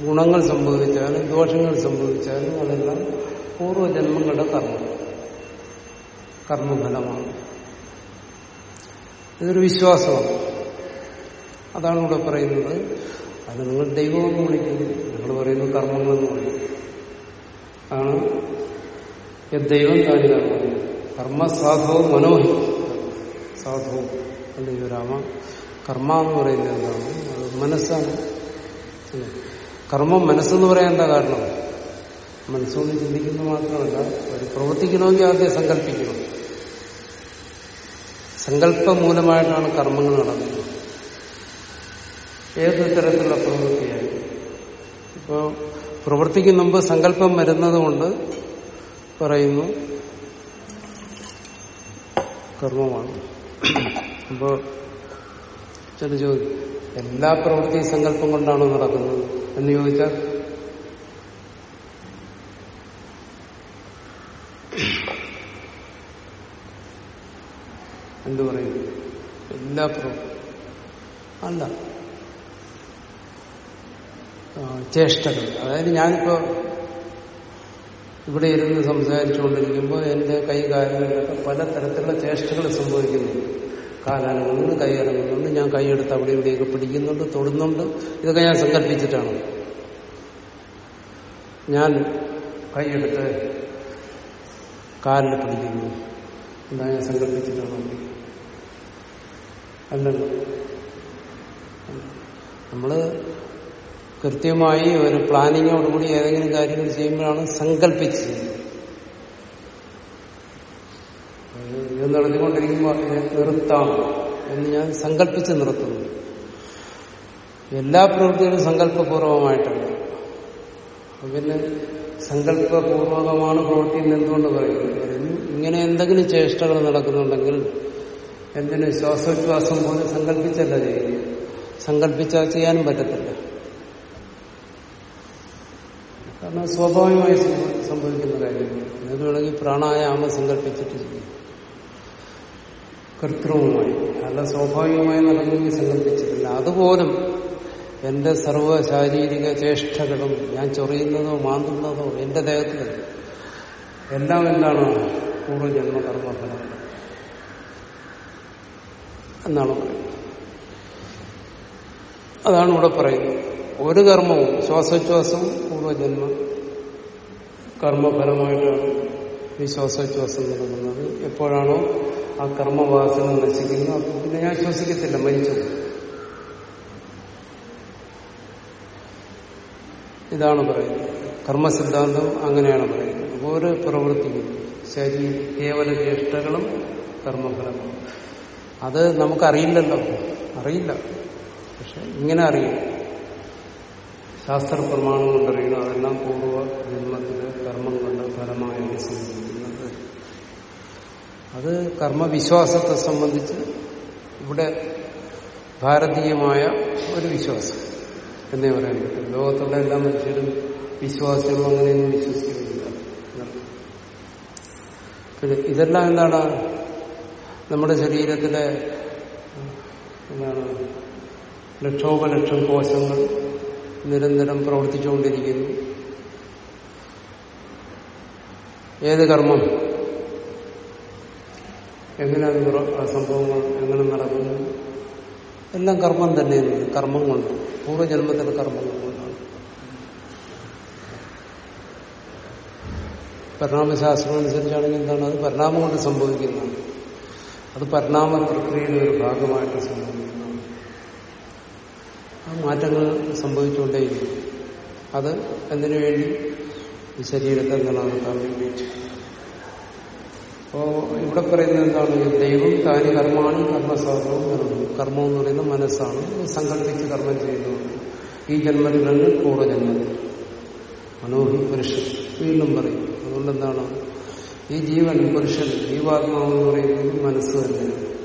ഗുണങ്ങൾ സംഭവിച്ചാലും ദോഷങ്ങൾ സംഭവിച്ചാലും അതെല്ലാം പൂർവജന്മങ്ങളുടെ കർമ്മം. കർമ്മഫലമാണ്. ഇതൊരു വിശ്വാസമാണ്. അതാണ് ഇവിടെ പറയുന്നത്. അത് നിങ്ങൾ ദൈവമെന്ന് വിളിക്കുന്നു. നിങ്ങൾ പറയുന്നു കർമ്മങ്ങളെന്ന് വിളിക്കുന്നു ആണ്. ദൈവം താനി കർമ്മ കർമ്മസാധവും മനോഹി സാധവും. അല്ലെങ്കിൽ രാമ. കർമ്മ എന്ന് പറയുന്നത് എന്താണ്? അത് മനസ്സാണ്? കർമ്മം മനസ്സെന്ന് പറയാൻ എന്താ കാരണം? മനസ്സൊന്ന് ചിന്തിക്കുന്നത് മാത്രമല്ല അവർ പ്രവർത്തിക്കണമെങ്കിൽ ആദ്യം സങ്കല്പിക്കണം. സങ്കല്പ മൂലമായിട്ടാണ് കർമ്മങ്ങൾ നടക്കുന്നത്. ഏത് തരത്തിലുള്ള പ്രവൃത്തിയാണ്? ഇപ്പോൾ പ്രവൃത്തിക്ക് മുമ്പ് സങ്കല്പം വരുന്നത് കൊണ്ട് പറയുന്നു കർമ്മമാണ്. അപ്പോൾ ചില ചോദ്യം എല്ലാ പ്രവൃത്തിയും സങ്കല്പം കൊണ്ടാണോ നടക്കുന്നത്? എന്ന് ചോദിച്ചാൽ എന്തു പറയുന്നു എല്ലാ പ്രവൃത്തി അല്ല. ചേഷ്ടകൾ അതായത് ഞാനിപ്പോ ഇവിടെ ഇരുന്ന് സംസാരിച്ചുകൊണ്ടിരിക്കുമ്പോൾ എന്റെ കൈ കാലുകളിലൊക്കെ പലതരത്തിലുള്ള ചേഷ്ടകൾ സംഭവിക്കുന്നു കാലനങ്ങുന്നുണ്ട് കൈ ഇറങ്ങുന്നുണ്ട് ഞാൻ കൈയെടുത്ത് അവിടെ ഇവിടെയൊക്കെ പിടിക്കുന്നുണ്ട് തൊടുന്നുണ്ട്. ഇതൊക്കെ ഞാൻ സങ്കല്പിച്ചിട്ടാണ്. ഞാൻ കൈയെടുത്ത് കാലിൽ പിടിക്കുന്നു. എന്താ ഞാൻ സങ്കല്പിച്ചിട്ടാണ്. അല്ലല്ലോ. നമ്മൾ കൃത്യമായി ഒരു പ്ലാനിങ്ങോടുകൂടി ഏതെങ്കിലും കാര്യങ്ങൾ ചെയ്യുമ്പോഴാണ് സങ്കല്പിച്ച് ചെയ്യുന്നത് ഇത് നടന്നുകൊണ്ടിരിക്കുമ്പോൾ നിർത്താം എന്ന് ഞാൻ സങ്കല്പിച്ച് നിർത്തുന്നു. എല്ലാ പ്രവൃത്തികളും സങ്കല്പപൂർവമായിട്ടുണ്ട്. പിന്നെ സങ്കല്പപൂർവകമാണ് പ്രവൃത്തി എന്ന് എന്തുകൊണ്ട് പറയുന്നത്. പറയുന്നു, ഇങ്ങനെ എന്തെങ്കിലും ചേഷ്ടകൾ നടക്കുന്നുണ്ടെങ്കിൽ എന്തിന് ശ്വാസോച്ഛ്വാസം പോലും സങ്കല്പിച്ചല്ല ചെയ്യുന്നത്. സങ്കല്പിച്ചാൽ ചെയ്യാനും പറ്റത്തില്ല. കാരണം സ്വാഭാവികമായി സംഭവിക്കുന്ന കാര്യമാണ് നിങ്ങൾക്ക് വേണമെങ്കിൽ പ്രാണായാമം സങ്കല്പിച്ചിട്ട് ചെയ്യും. കൃത്രിമമായി. അല്ല സ്വാഭാവികമായി നടന്നെങ്കിൽ സങ്കല്പിച്ചിട്ടില്ല. അതുപോലും എന്റെ സർവ ശാരീരിക ചേഷ്ടകളും ഞാൻ ചൊറിയുന്നതോ മാന്തുന്നതോ എന്റെ ദേഹത്തിൽ എല്ലാം എന്താണ്? പൂർവജന്മ കർമ്മഫലം എന്നാണ് പറയുന്നത്. അതാണ് ഇവിടെ പറയുന്നത്. ഒരു കർമ്മവും ശ്വാസോച്ഛ്വാസം പൂർവജന്മ കർമ്മഫലമായിട്ടാണ് ഈ ശ്വാസോച്ഛ്വാസം നടക്കുന്നത്. എപ്പോഴാണോ ആ കർമ്മവാസന നശിക്കുന്നത് അപ്പൊ പിന്നെ ഞാൻ ശ്വസിക്കത്തില്ല മരിച്ചു. ഇതാണ് പറയുന്നത്. കർമ്മസിദ്ധാന്തം അങ്ങനെയാണ് പറയുന്നത്. ഒരു പ്രവൃത്തിയും ശരീരം കേവല ചേഷ്ടകളും കർമ്മഫലമാണ്. അത് നമുക്കറിയില്ലല്ലോ. അറിയില്ല. പക്ഷെ ഇങ്ങനെ അറിയും. ശാസ്ത്ര പ്രമാണം കൊണ്ടറിയണം അതെല്ലാം പൂർവ ജന്മത്തിലെ കർമ്മം കൊണ്ട് ഫലമായാണ് സംഭവിക്കുന്നത് അത് കർമ്മവിശ്വാസത്തെ സംബന്ധിച്ച് ഇവിടെ ഭാരതീയമായ ഒരു വിശ്വാസം എന്നേ പറയാൻ പറ്റും. ലോകത്തുള്ള എല്ലാ മനുഷ്യരും വിശ്വാസികളും അങ്ങനെയൊന്നും വിശ്വസിക്കുന്നില്ല. പിന്നെ ഇതെല്ലാം എന്താണ്? നമ്മുടെ ശരീരത്തിലെ എന്താണ് ലക്ഷോപലക്ഷം കോശങ്ങൾ നിരന്തരം പ്രവർത്തിച്ചുകൊണ്ടിരിക്കുന്നു. ഏത് കർമ്മം? ആ സംഭവങ്ങൾ എങ്ങനെ നടക്കുന്നു? എല്ലാം കർമ്മം തന്നെയാണ്. കർമ്മം കൊണ്ട് പൂർവജന്മത്തിൽ കർമ്മങ്ങൾ കൊണ്ടാണ്. പരിണാമശാസ്ത്രം അനുസരിച്ചാണെങ്കിൽ എന്താണ്? അത് പരിണാമം കൊണ്ട് സംഭവിക്കുന്നതാണ്. അത് പരിണാമ പ്രക്രിയയുടെ ഒരു ഭാഗമായിട്ട് സംഭവിക്കുന്നതാണ് ആ മാറ്റങ്ങൾ സംഭവിച്ചുകൊണ്ടേയിരിക്കും. അത് എന്തിനു വേണ്ടി? ശരീരത്തെ നിലനിർത്താൻ വേണ്ടിയിട്ട്. അപ്പോ ഇവിടെ പറയുന്നത് എന്താണ്? ദൈവം താനി കർമ്മമാണ് കർമ്മസ്വഭാവം കർമ്മം കർമ്മം എന്ന് പറയുന്നത് മനസ്സാണ്. സങ്കല്പിച്ച് കർമ്മം ചെയ്യുന്നു ഈ ജന്മത്തിലല്ല പൂർവജന്മത്തിൽ മനോഹി പുരുഷൻ വീണ്ടും പറയും. അതുകൊണ്ട് എന്താണ് ഈ ജീവൻ പുരുഷൻ ജീവാത്മാവെന്ന് പറയുന്നത് മനസ്സ് തന്നെയാണ്.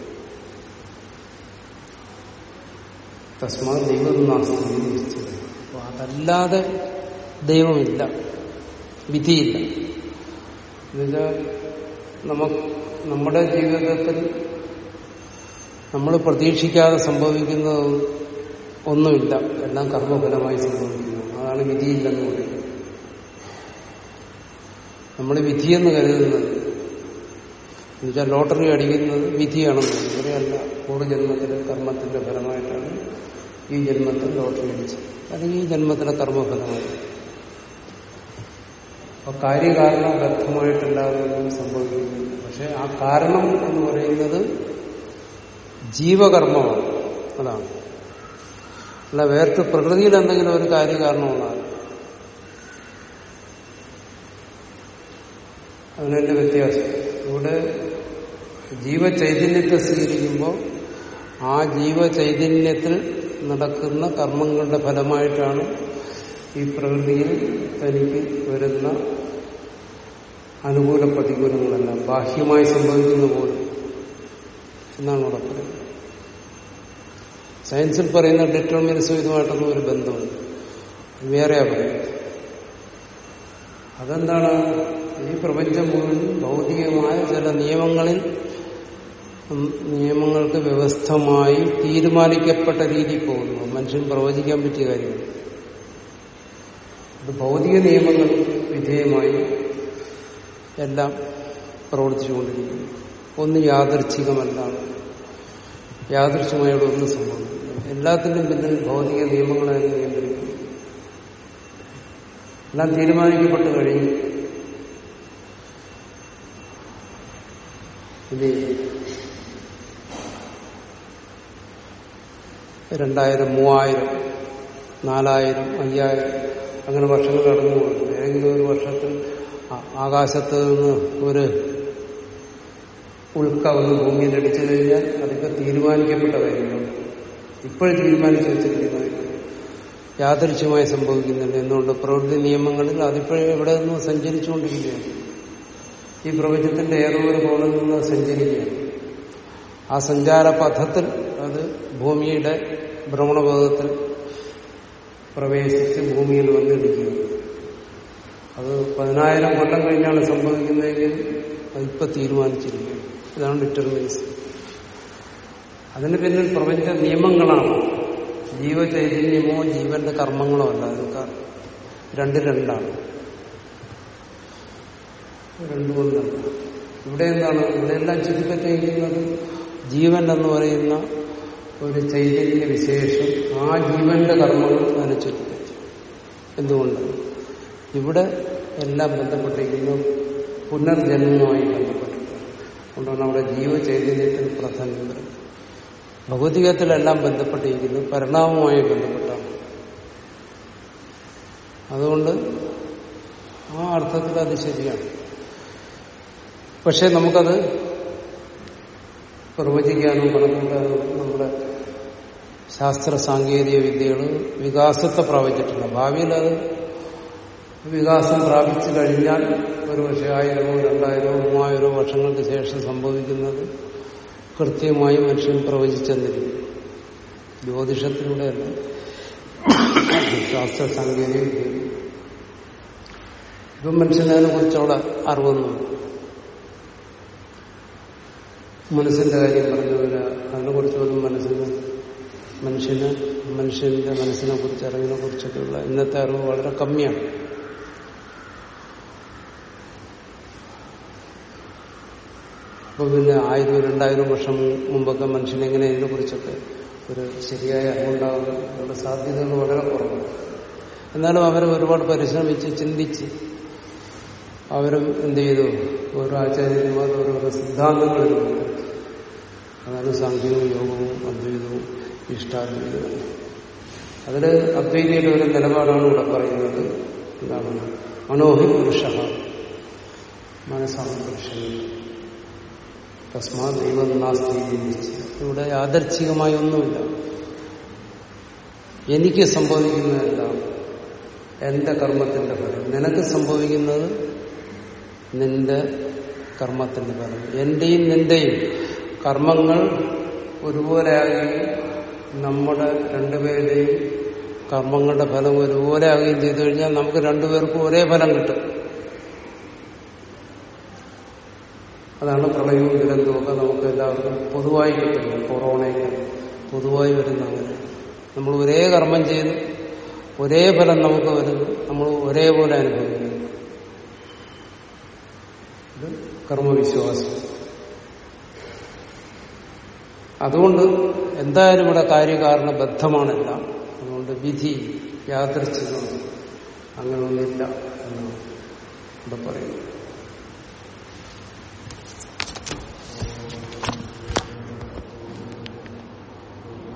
തസ്മാ ദൈവം നാസ്തി നിശ്ചിതം അപ്പൊ അതല്ലാതെ ദൈവമില്ല വിധിയില്ല. എന്നുവെച്ചാൽ നമുക്ക് നമ്മുടെ ജീവിതത്തിൽ നമ്മൾ പ്രതീക്ഷിക്കാതെ സംഭവിക്കുന്ന ഒന്നുമില്ല. എല്ലാം കർമ്മഫലമായി സംഭവിക്കുന്നു. അതാണ് വിധിയില്ലെന്ന് പറയുന്നത്. നമ്മൾ വിധിയെന്ന് കരുതുന്നത് എന്നുവെച്ചാൽ ലോട്ടറി അടിക്കുന്നത് വിധിയാണെന്ന്. ഇവരെയല്ല പൂർവജന്മത്തിലെ കർമ്മത്തിന്റെ ഫലമായിട്ടാണ് ഈ ജന്മത്തിൽ ലോട്ടറി അടിച്ചു അല്ലെങ്കിൽ ഈ ജന്മത്തിലെ കർമ്മഫലമായി. അപ്പൊ കാര്യകാരണം വ്യക്തമായിട്ടുണ്ടാകുന്നതും സംഭവിക്കുന്നില്ല പക്ഷെ ആ കാരണം എന്ന് പറയുന്നത് ജീവകർമ്മമാണ്. അതാണ്. അല്ല വേർത്ത് പ്രകൃതിയിൽ എന്തെങ്കിലും ഒരു കാര്യകാരണമുള്ളതാണ് അതിനെന്റെ വ്യത്യാസം? ഇവിടെ ജീവചൈതന്യത്തെ സ്വീകരിക്കുമ്പോൾ ആ ജീവചൈതന്യത്തിൽ നടക്കുന്ന കർമ്മങ്ങളുടെ ഫലമായിട്ടാണ് ഈ പ്രകൃതിയിൽ തനിക്ക് വരുന്ന അനുകൂല പ്രതികൂലങ്ങളെല്ലാം ബാഹ്യമായി സംഭവിക്കുന്ന പോലും എന്നാണ് ഇവിടെ പറയുന്നത് സയൻസിൽ പറയുന്ന ഡിറ്റർമിനിസം ഇതുമായിട്ടൊന്നും ഒരു ബന്ധമുണ്ട്. വേറെയാ പറയുന്നത്. അതെന്താണ്? ഈ പ്രപഞ്ചം മുഴുവൻ ഭൗതികമായ ചില നിയമങ്ങളിൽ നിയമങ്ങൾക്ക് വ്യവസ്ഥമായി തീരുമാനിക്കപ്പെട്ട രീതി പോകുന്നു. മനുഷ്യൻ പ്രവചിക്കാൻ പറ്റിയ കാര്യമാണ്. അത് ഭൗതിക നിയമങ്ങൾ വിധേയമായി എല്ലാം പ്രവർത്തിച്ചുകൊണ്ടിരിക്കുന്നു. ഒന്ന് യാദർച്ഛികമല്ലാണ് യാദൃശ്യമായോട് ഒന്നും സംഭവിക്കുന്നു എല്ലാത്തിനും പിന്നിൽ ഭൗതിക നിയമങ്ങളെ നിയന്ത്രിക്കുന്നു. എല്ലാം തീരുമാനിക്കപ്പെട്ട് കഴിഞ്ഞു. ഇനി രണ്ടായിരം മൂവായിരം നാലായിരം അയ്യായിരം അങ്ങനെ വർഷങ്ങൾ കടന്നു പോകുന്നു. ഏതെങ്കിലും ഒരു വർഷത്തിൽ ആകാശത്ത് നിന്ന് ഒരു ഉൾക്ക ഒന്ന് ഭൂമിയിൽ അടിച്ചു കഴിഞ്ഞാൽ അതൊക്കെ തീരുമാനിക്കപ്പെട്ട കാര്യങ്ങളാണ് ഇപ്പോഴും തീരുമാനിച്ചു വെച്ചിരിക്കുന്ന യാദൃശ്യമായി സംഭവിക്കുന്നുണ്ട്. എന്തുകൊണ്ട്? പ്രകൃതി നിയമങ്ങളിൽ അതിപ്പോഴും എവിടെ നിന്നും സഞ്ചരിച്ചുകൊണ്ടിരിക്കുകയാണ്. ഈ പ്രപഞ്ചത്തിന്റെ ഏതോ ഒരു കോണിൽ നിന്ന് സഞ്ചരിക്കുകയാണ്. ആ സഞ്ചാര പഥത്തിൽ അത് ഭൂമിയുടെ ഭ്രമണപഥത്തിൽ പ്രവേശിച്ച് ഭൂമിയിൽ വന്നിരിക്കുക അത് പതിനായിരം കൊല്ലം കഴിഞ്ഞാണ് സംഭവിക്കുന്നതെങ്കിൽ അതിപ്പോ തീരുമാനിച്ചിരിക്കുക ഇതാണ് ഡിറ്റർമിനിസം അതിന് പിന്നിൽ പ്രപഞ്ച നിയമങ്ങളാണ്. ജീവചൈതന്യമോ ജീവന്റെ കർമ്മങ്ങളോ അല്ല. അതൊക്കെ രണ്ട് രണ്ടാണ്. രണ്ടുകൊണ്ടല്ല ഇവിടെ എന്താണ്? ഇവിടെയെല്ലാം ചുരുക്കത്തേക്കുന്നത് ജീവൻ എന്ന് പറയുന്ന ഒരു ചൈതന്യ വിശേഷം ആ ജീവന്റെ കർമ്മങ്ങൾ അതിനെ ചുരുക്കത്തി എന്തുകൊണ്ട്? ഇവിടെ എല്ലാം ബന്ധപ്പെട്ടിരിക്കുന്നു. പുനർജന്മവുമായി ബന്ധപ്പെട്ടിട്ടുണ്ട് അതുകൊണ്ടാണ് അവിടെ ജീവചൈതന്യത്തിന് പ്രാധാന്യം വരുന്നത് ഭൗതികത്തിലെല്ലാം ബന്ധപ്പെട്ടിരിക്കുന്നു. പരിണാമവുമായി ബന്ധപ്പെട്ടാണ്. അതുകൊണ്ട് ആ അർത്ഥത്തിൽ അത് ശരിയാണ്. പക്ഷെ നമുക്കത് പ്രവചിക്കാനും കണക്കൂട്ടാനും നമ്മുടെ ശാസ്ത്ര സാങ്കേതിക വിദ്യകൾ വികാസത്തെ പ്രാപിച്ചിട്ടില്ല ഭാവിയിൽ അത് വികാസം പ്രാപിച്ചു കഴിഞ്ഞാൽ ഒരു പക്ഷേ ആയിരമോ രണ്ടായിരമോ മൂവായിരമോ വർഷങ്ങൾക്ക് ശേഷം സംഭവിക്കുന്നത് കൃത്യമായി മനുഷ്യൻ പ്രവചിച്ചെന്നിരിക്കും ജ്യോതിഷത്തിലൂടെയല്ല. ശാസ്ത്ര സാങ്കേതിക വിദ്യ ഇപ്പം മനുഷ്യനെ കുറിച്ചവിടെ അറിവൊന്നുമില്ല. മനസ്സിന്റെ കാര്യം പറഞ്ഞതുപോലെ അതിനെ കുറിച്ചൊന്നും മനസ്സിന് മനുഷ്യന് മനുഷ്യന്റെ മനസ്സിനെ കുറിച്ച് അറിവിനെ കുറിച്ചൊക്കെയുള്ള ഇന്നത്തെ അറിവ് വളരെ കമ്മിയാണ്. അപ്പൊ പിന്നെ ആയിരം രണ്ടായിരം വർഷം മുമ്പൊക്കെ മനുഷ്യനെങ്ങനെ ഇതിനെ കുറിച്ചൊക്കെ ഒരു ശരിയായ അറിവുണ്ടാകുന്ന സാധ്യതകൾ വളരെ കുറവാണ്. എന്നാലും അവർ ഒരുപാട് പരിശ്രമിച്ച് ചിന്തിച്ച് അവരും എന്ത് ചെയ്തു? ഓരോ ആചാര്യന്മാർ ഓരോരോ സിദ്ധാന്തങ്ങളും അതാണ് സാങ്കേതിക യോഗവും അദ്വൈതവും ഇഷ്ടാദ്വൈതവും അതിൽ അദ്വൈതയുടെ ഒരു നിലപാടാണ് ഇവിടെ പറയുന്നത്. എന്താണ്? മനോഹി പുരുഷ. മനസ്സാണ് പുരുഷൻ. തസ്മാ ദൈവം നാസ്തി ഇവിടെ ആദർശികമായ ഒന്നുമില്ല. എനിക്ക് സംഭവിക്കുന്നതെല്ലാം എന്റെ കർമ്മത്തിന്റെ ഫലം. നിനക്ക് സംഭവിക്കുന്നത് നിന്റെ കർമ്മത്തിന്റെ ഫലം. എന്റെയും നിന്റെയും കർമ്മങ്ങൾ ഒരുപോലെയാകുകയും നമ്മുടെ രണ്ടുപേരുടെയും കർമ്മങ്ങളുടെ ഫലം ഒരുപോലെ ആകുകയും ചെയ്തു കഴിഞ്ഞാൽ നമുക്ക് രണ്ടുപേർക്കും ഒരേ ഫലം കിട്ടും. അതാണ് പ്രളയവും ദുരന്തമൊക്കെ നമുക്ക് എല്ലാവർക്കും പൊതുവായി കിട്ടുന്നത്. കൊറോണയൊക്കെ പൊതുവായി വരുന്ന അങ്ങനെ. നമ്മൾ ഒരേ കർമ്മം ചെയ്ത് ഒരേ ഫലം നമുക്ക് വരുന്നു നമ്മൾ ഒരേപോലെ അനുഭവിക്കുന്നു. ഇത് കർമ്മവിശ്വാസം. അതുകൊണ്ട് എന്തായാലും ഇവിടെ കാര്യകാരണ ബദ്ധമാണെല്ലാം അതുകൊണ്ട് വിധി യാദൃച്ഛികം അങ്ങനെയൊന്നില്ല എന്നാണ് ഇവിടെ പറയുന്നത്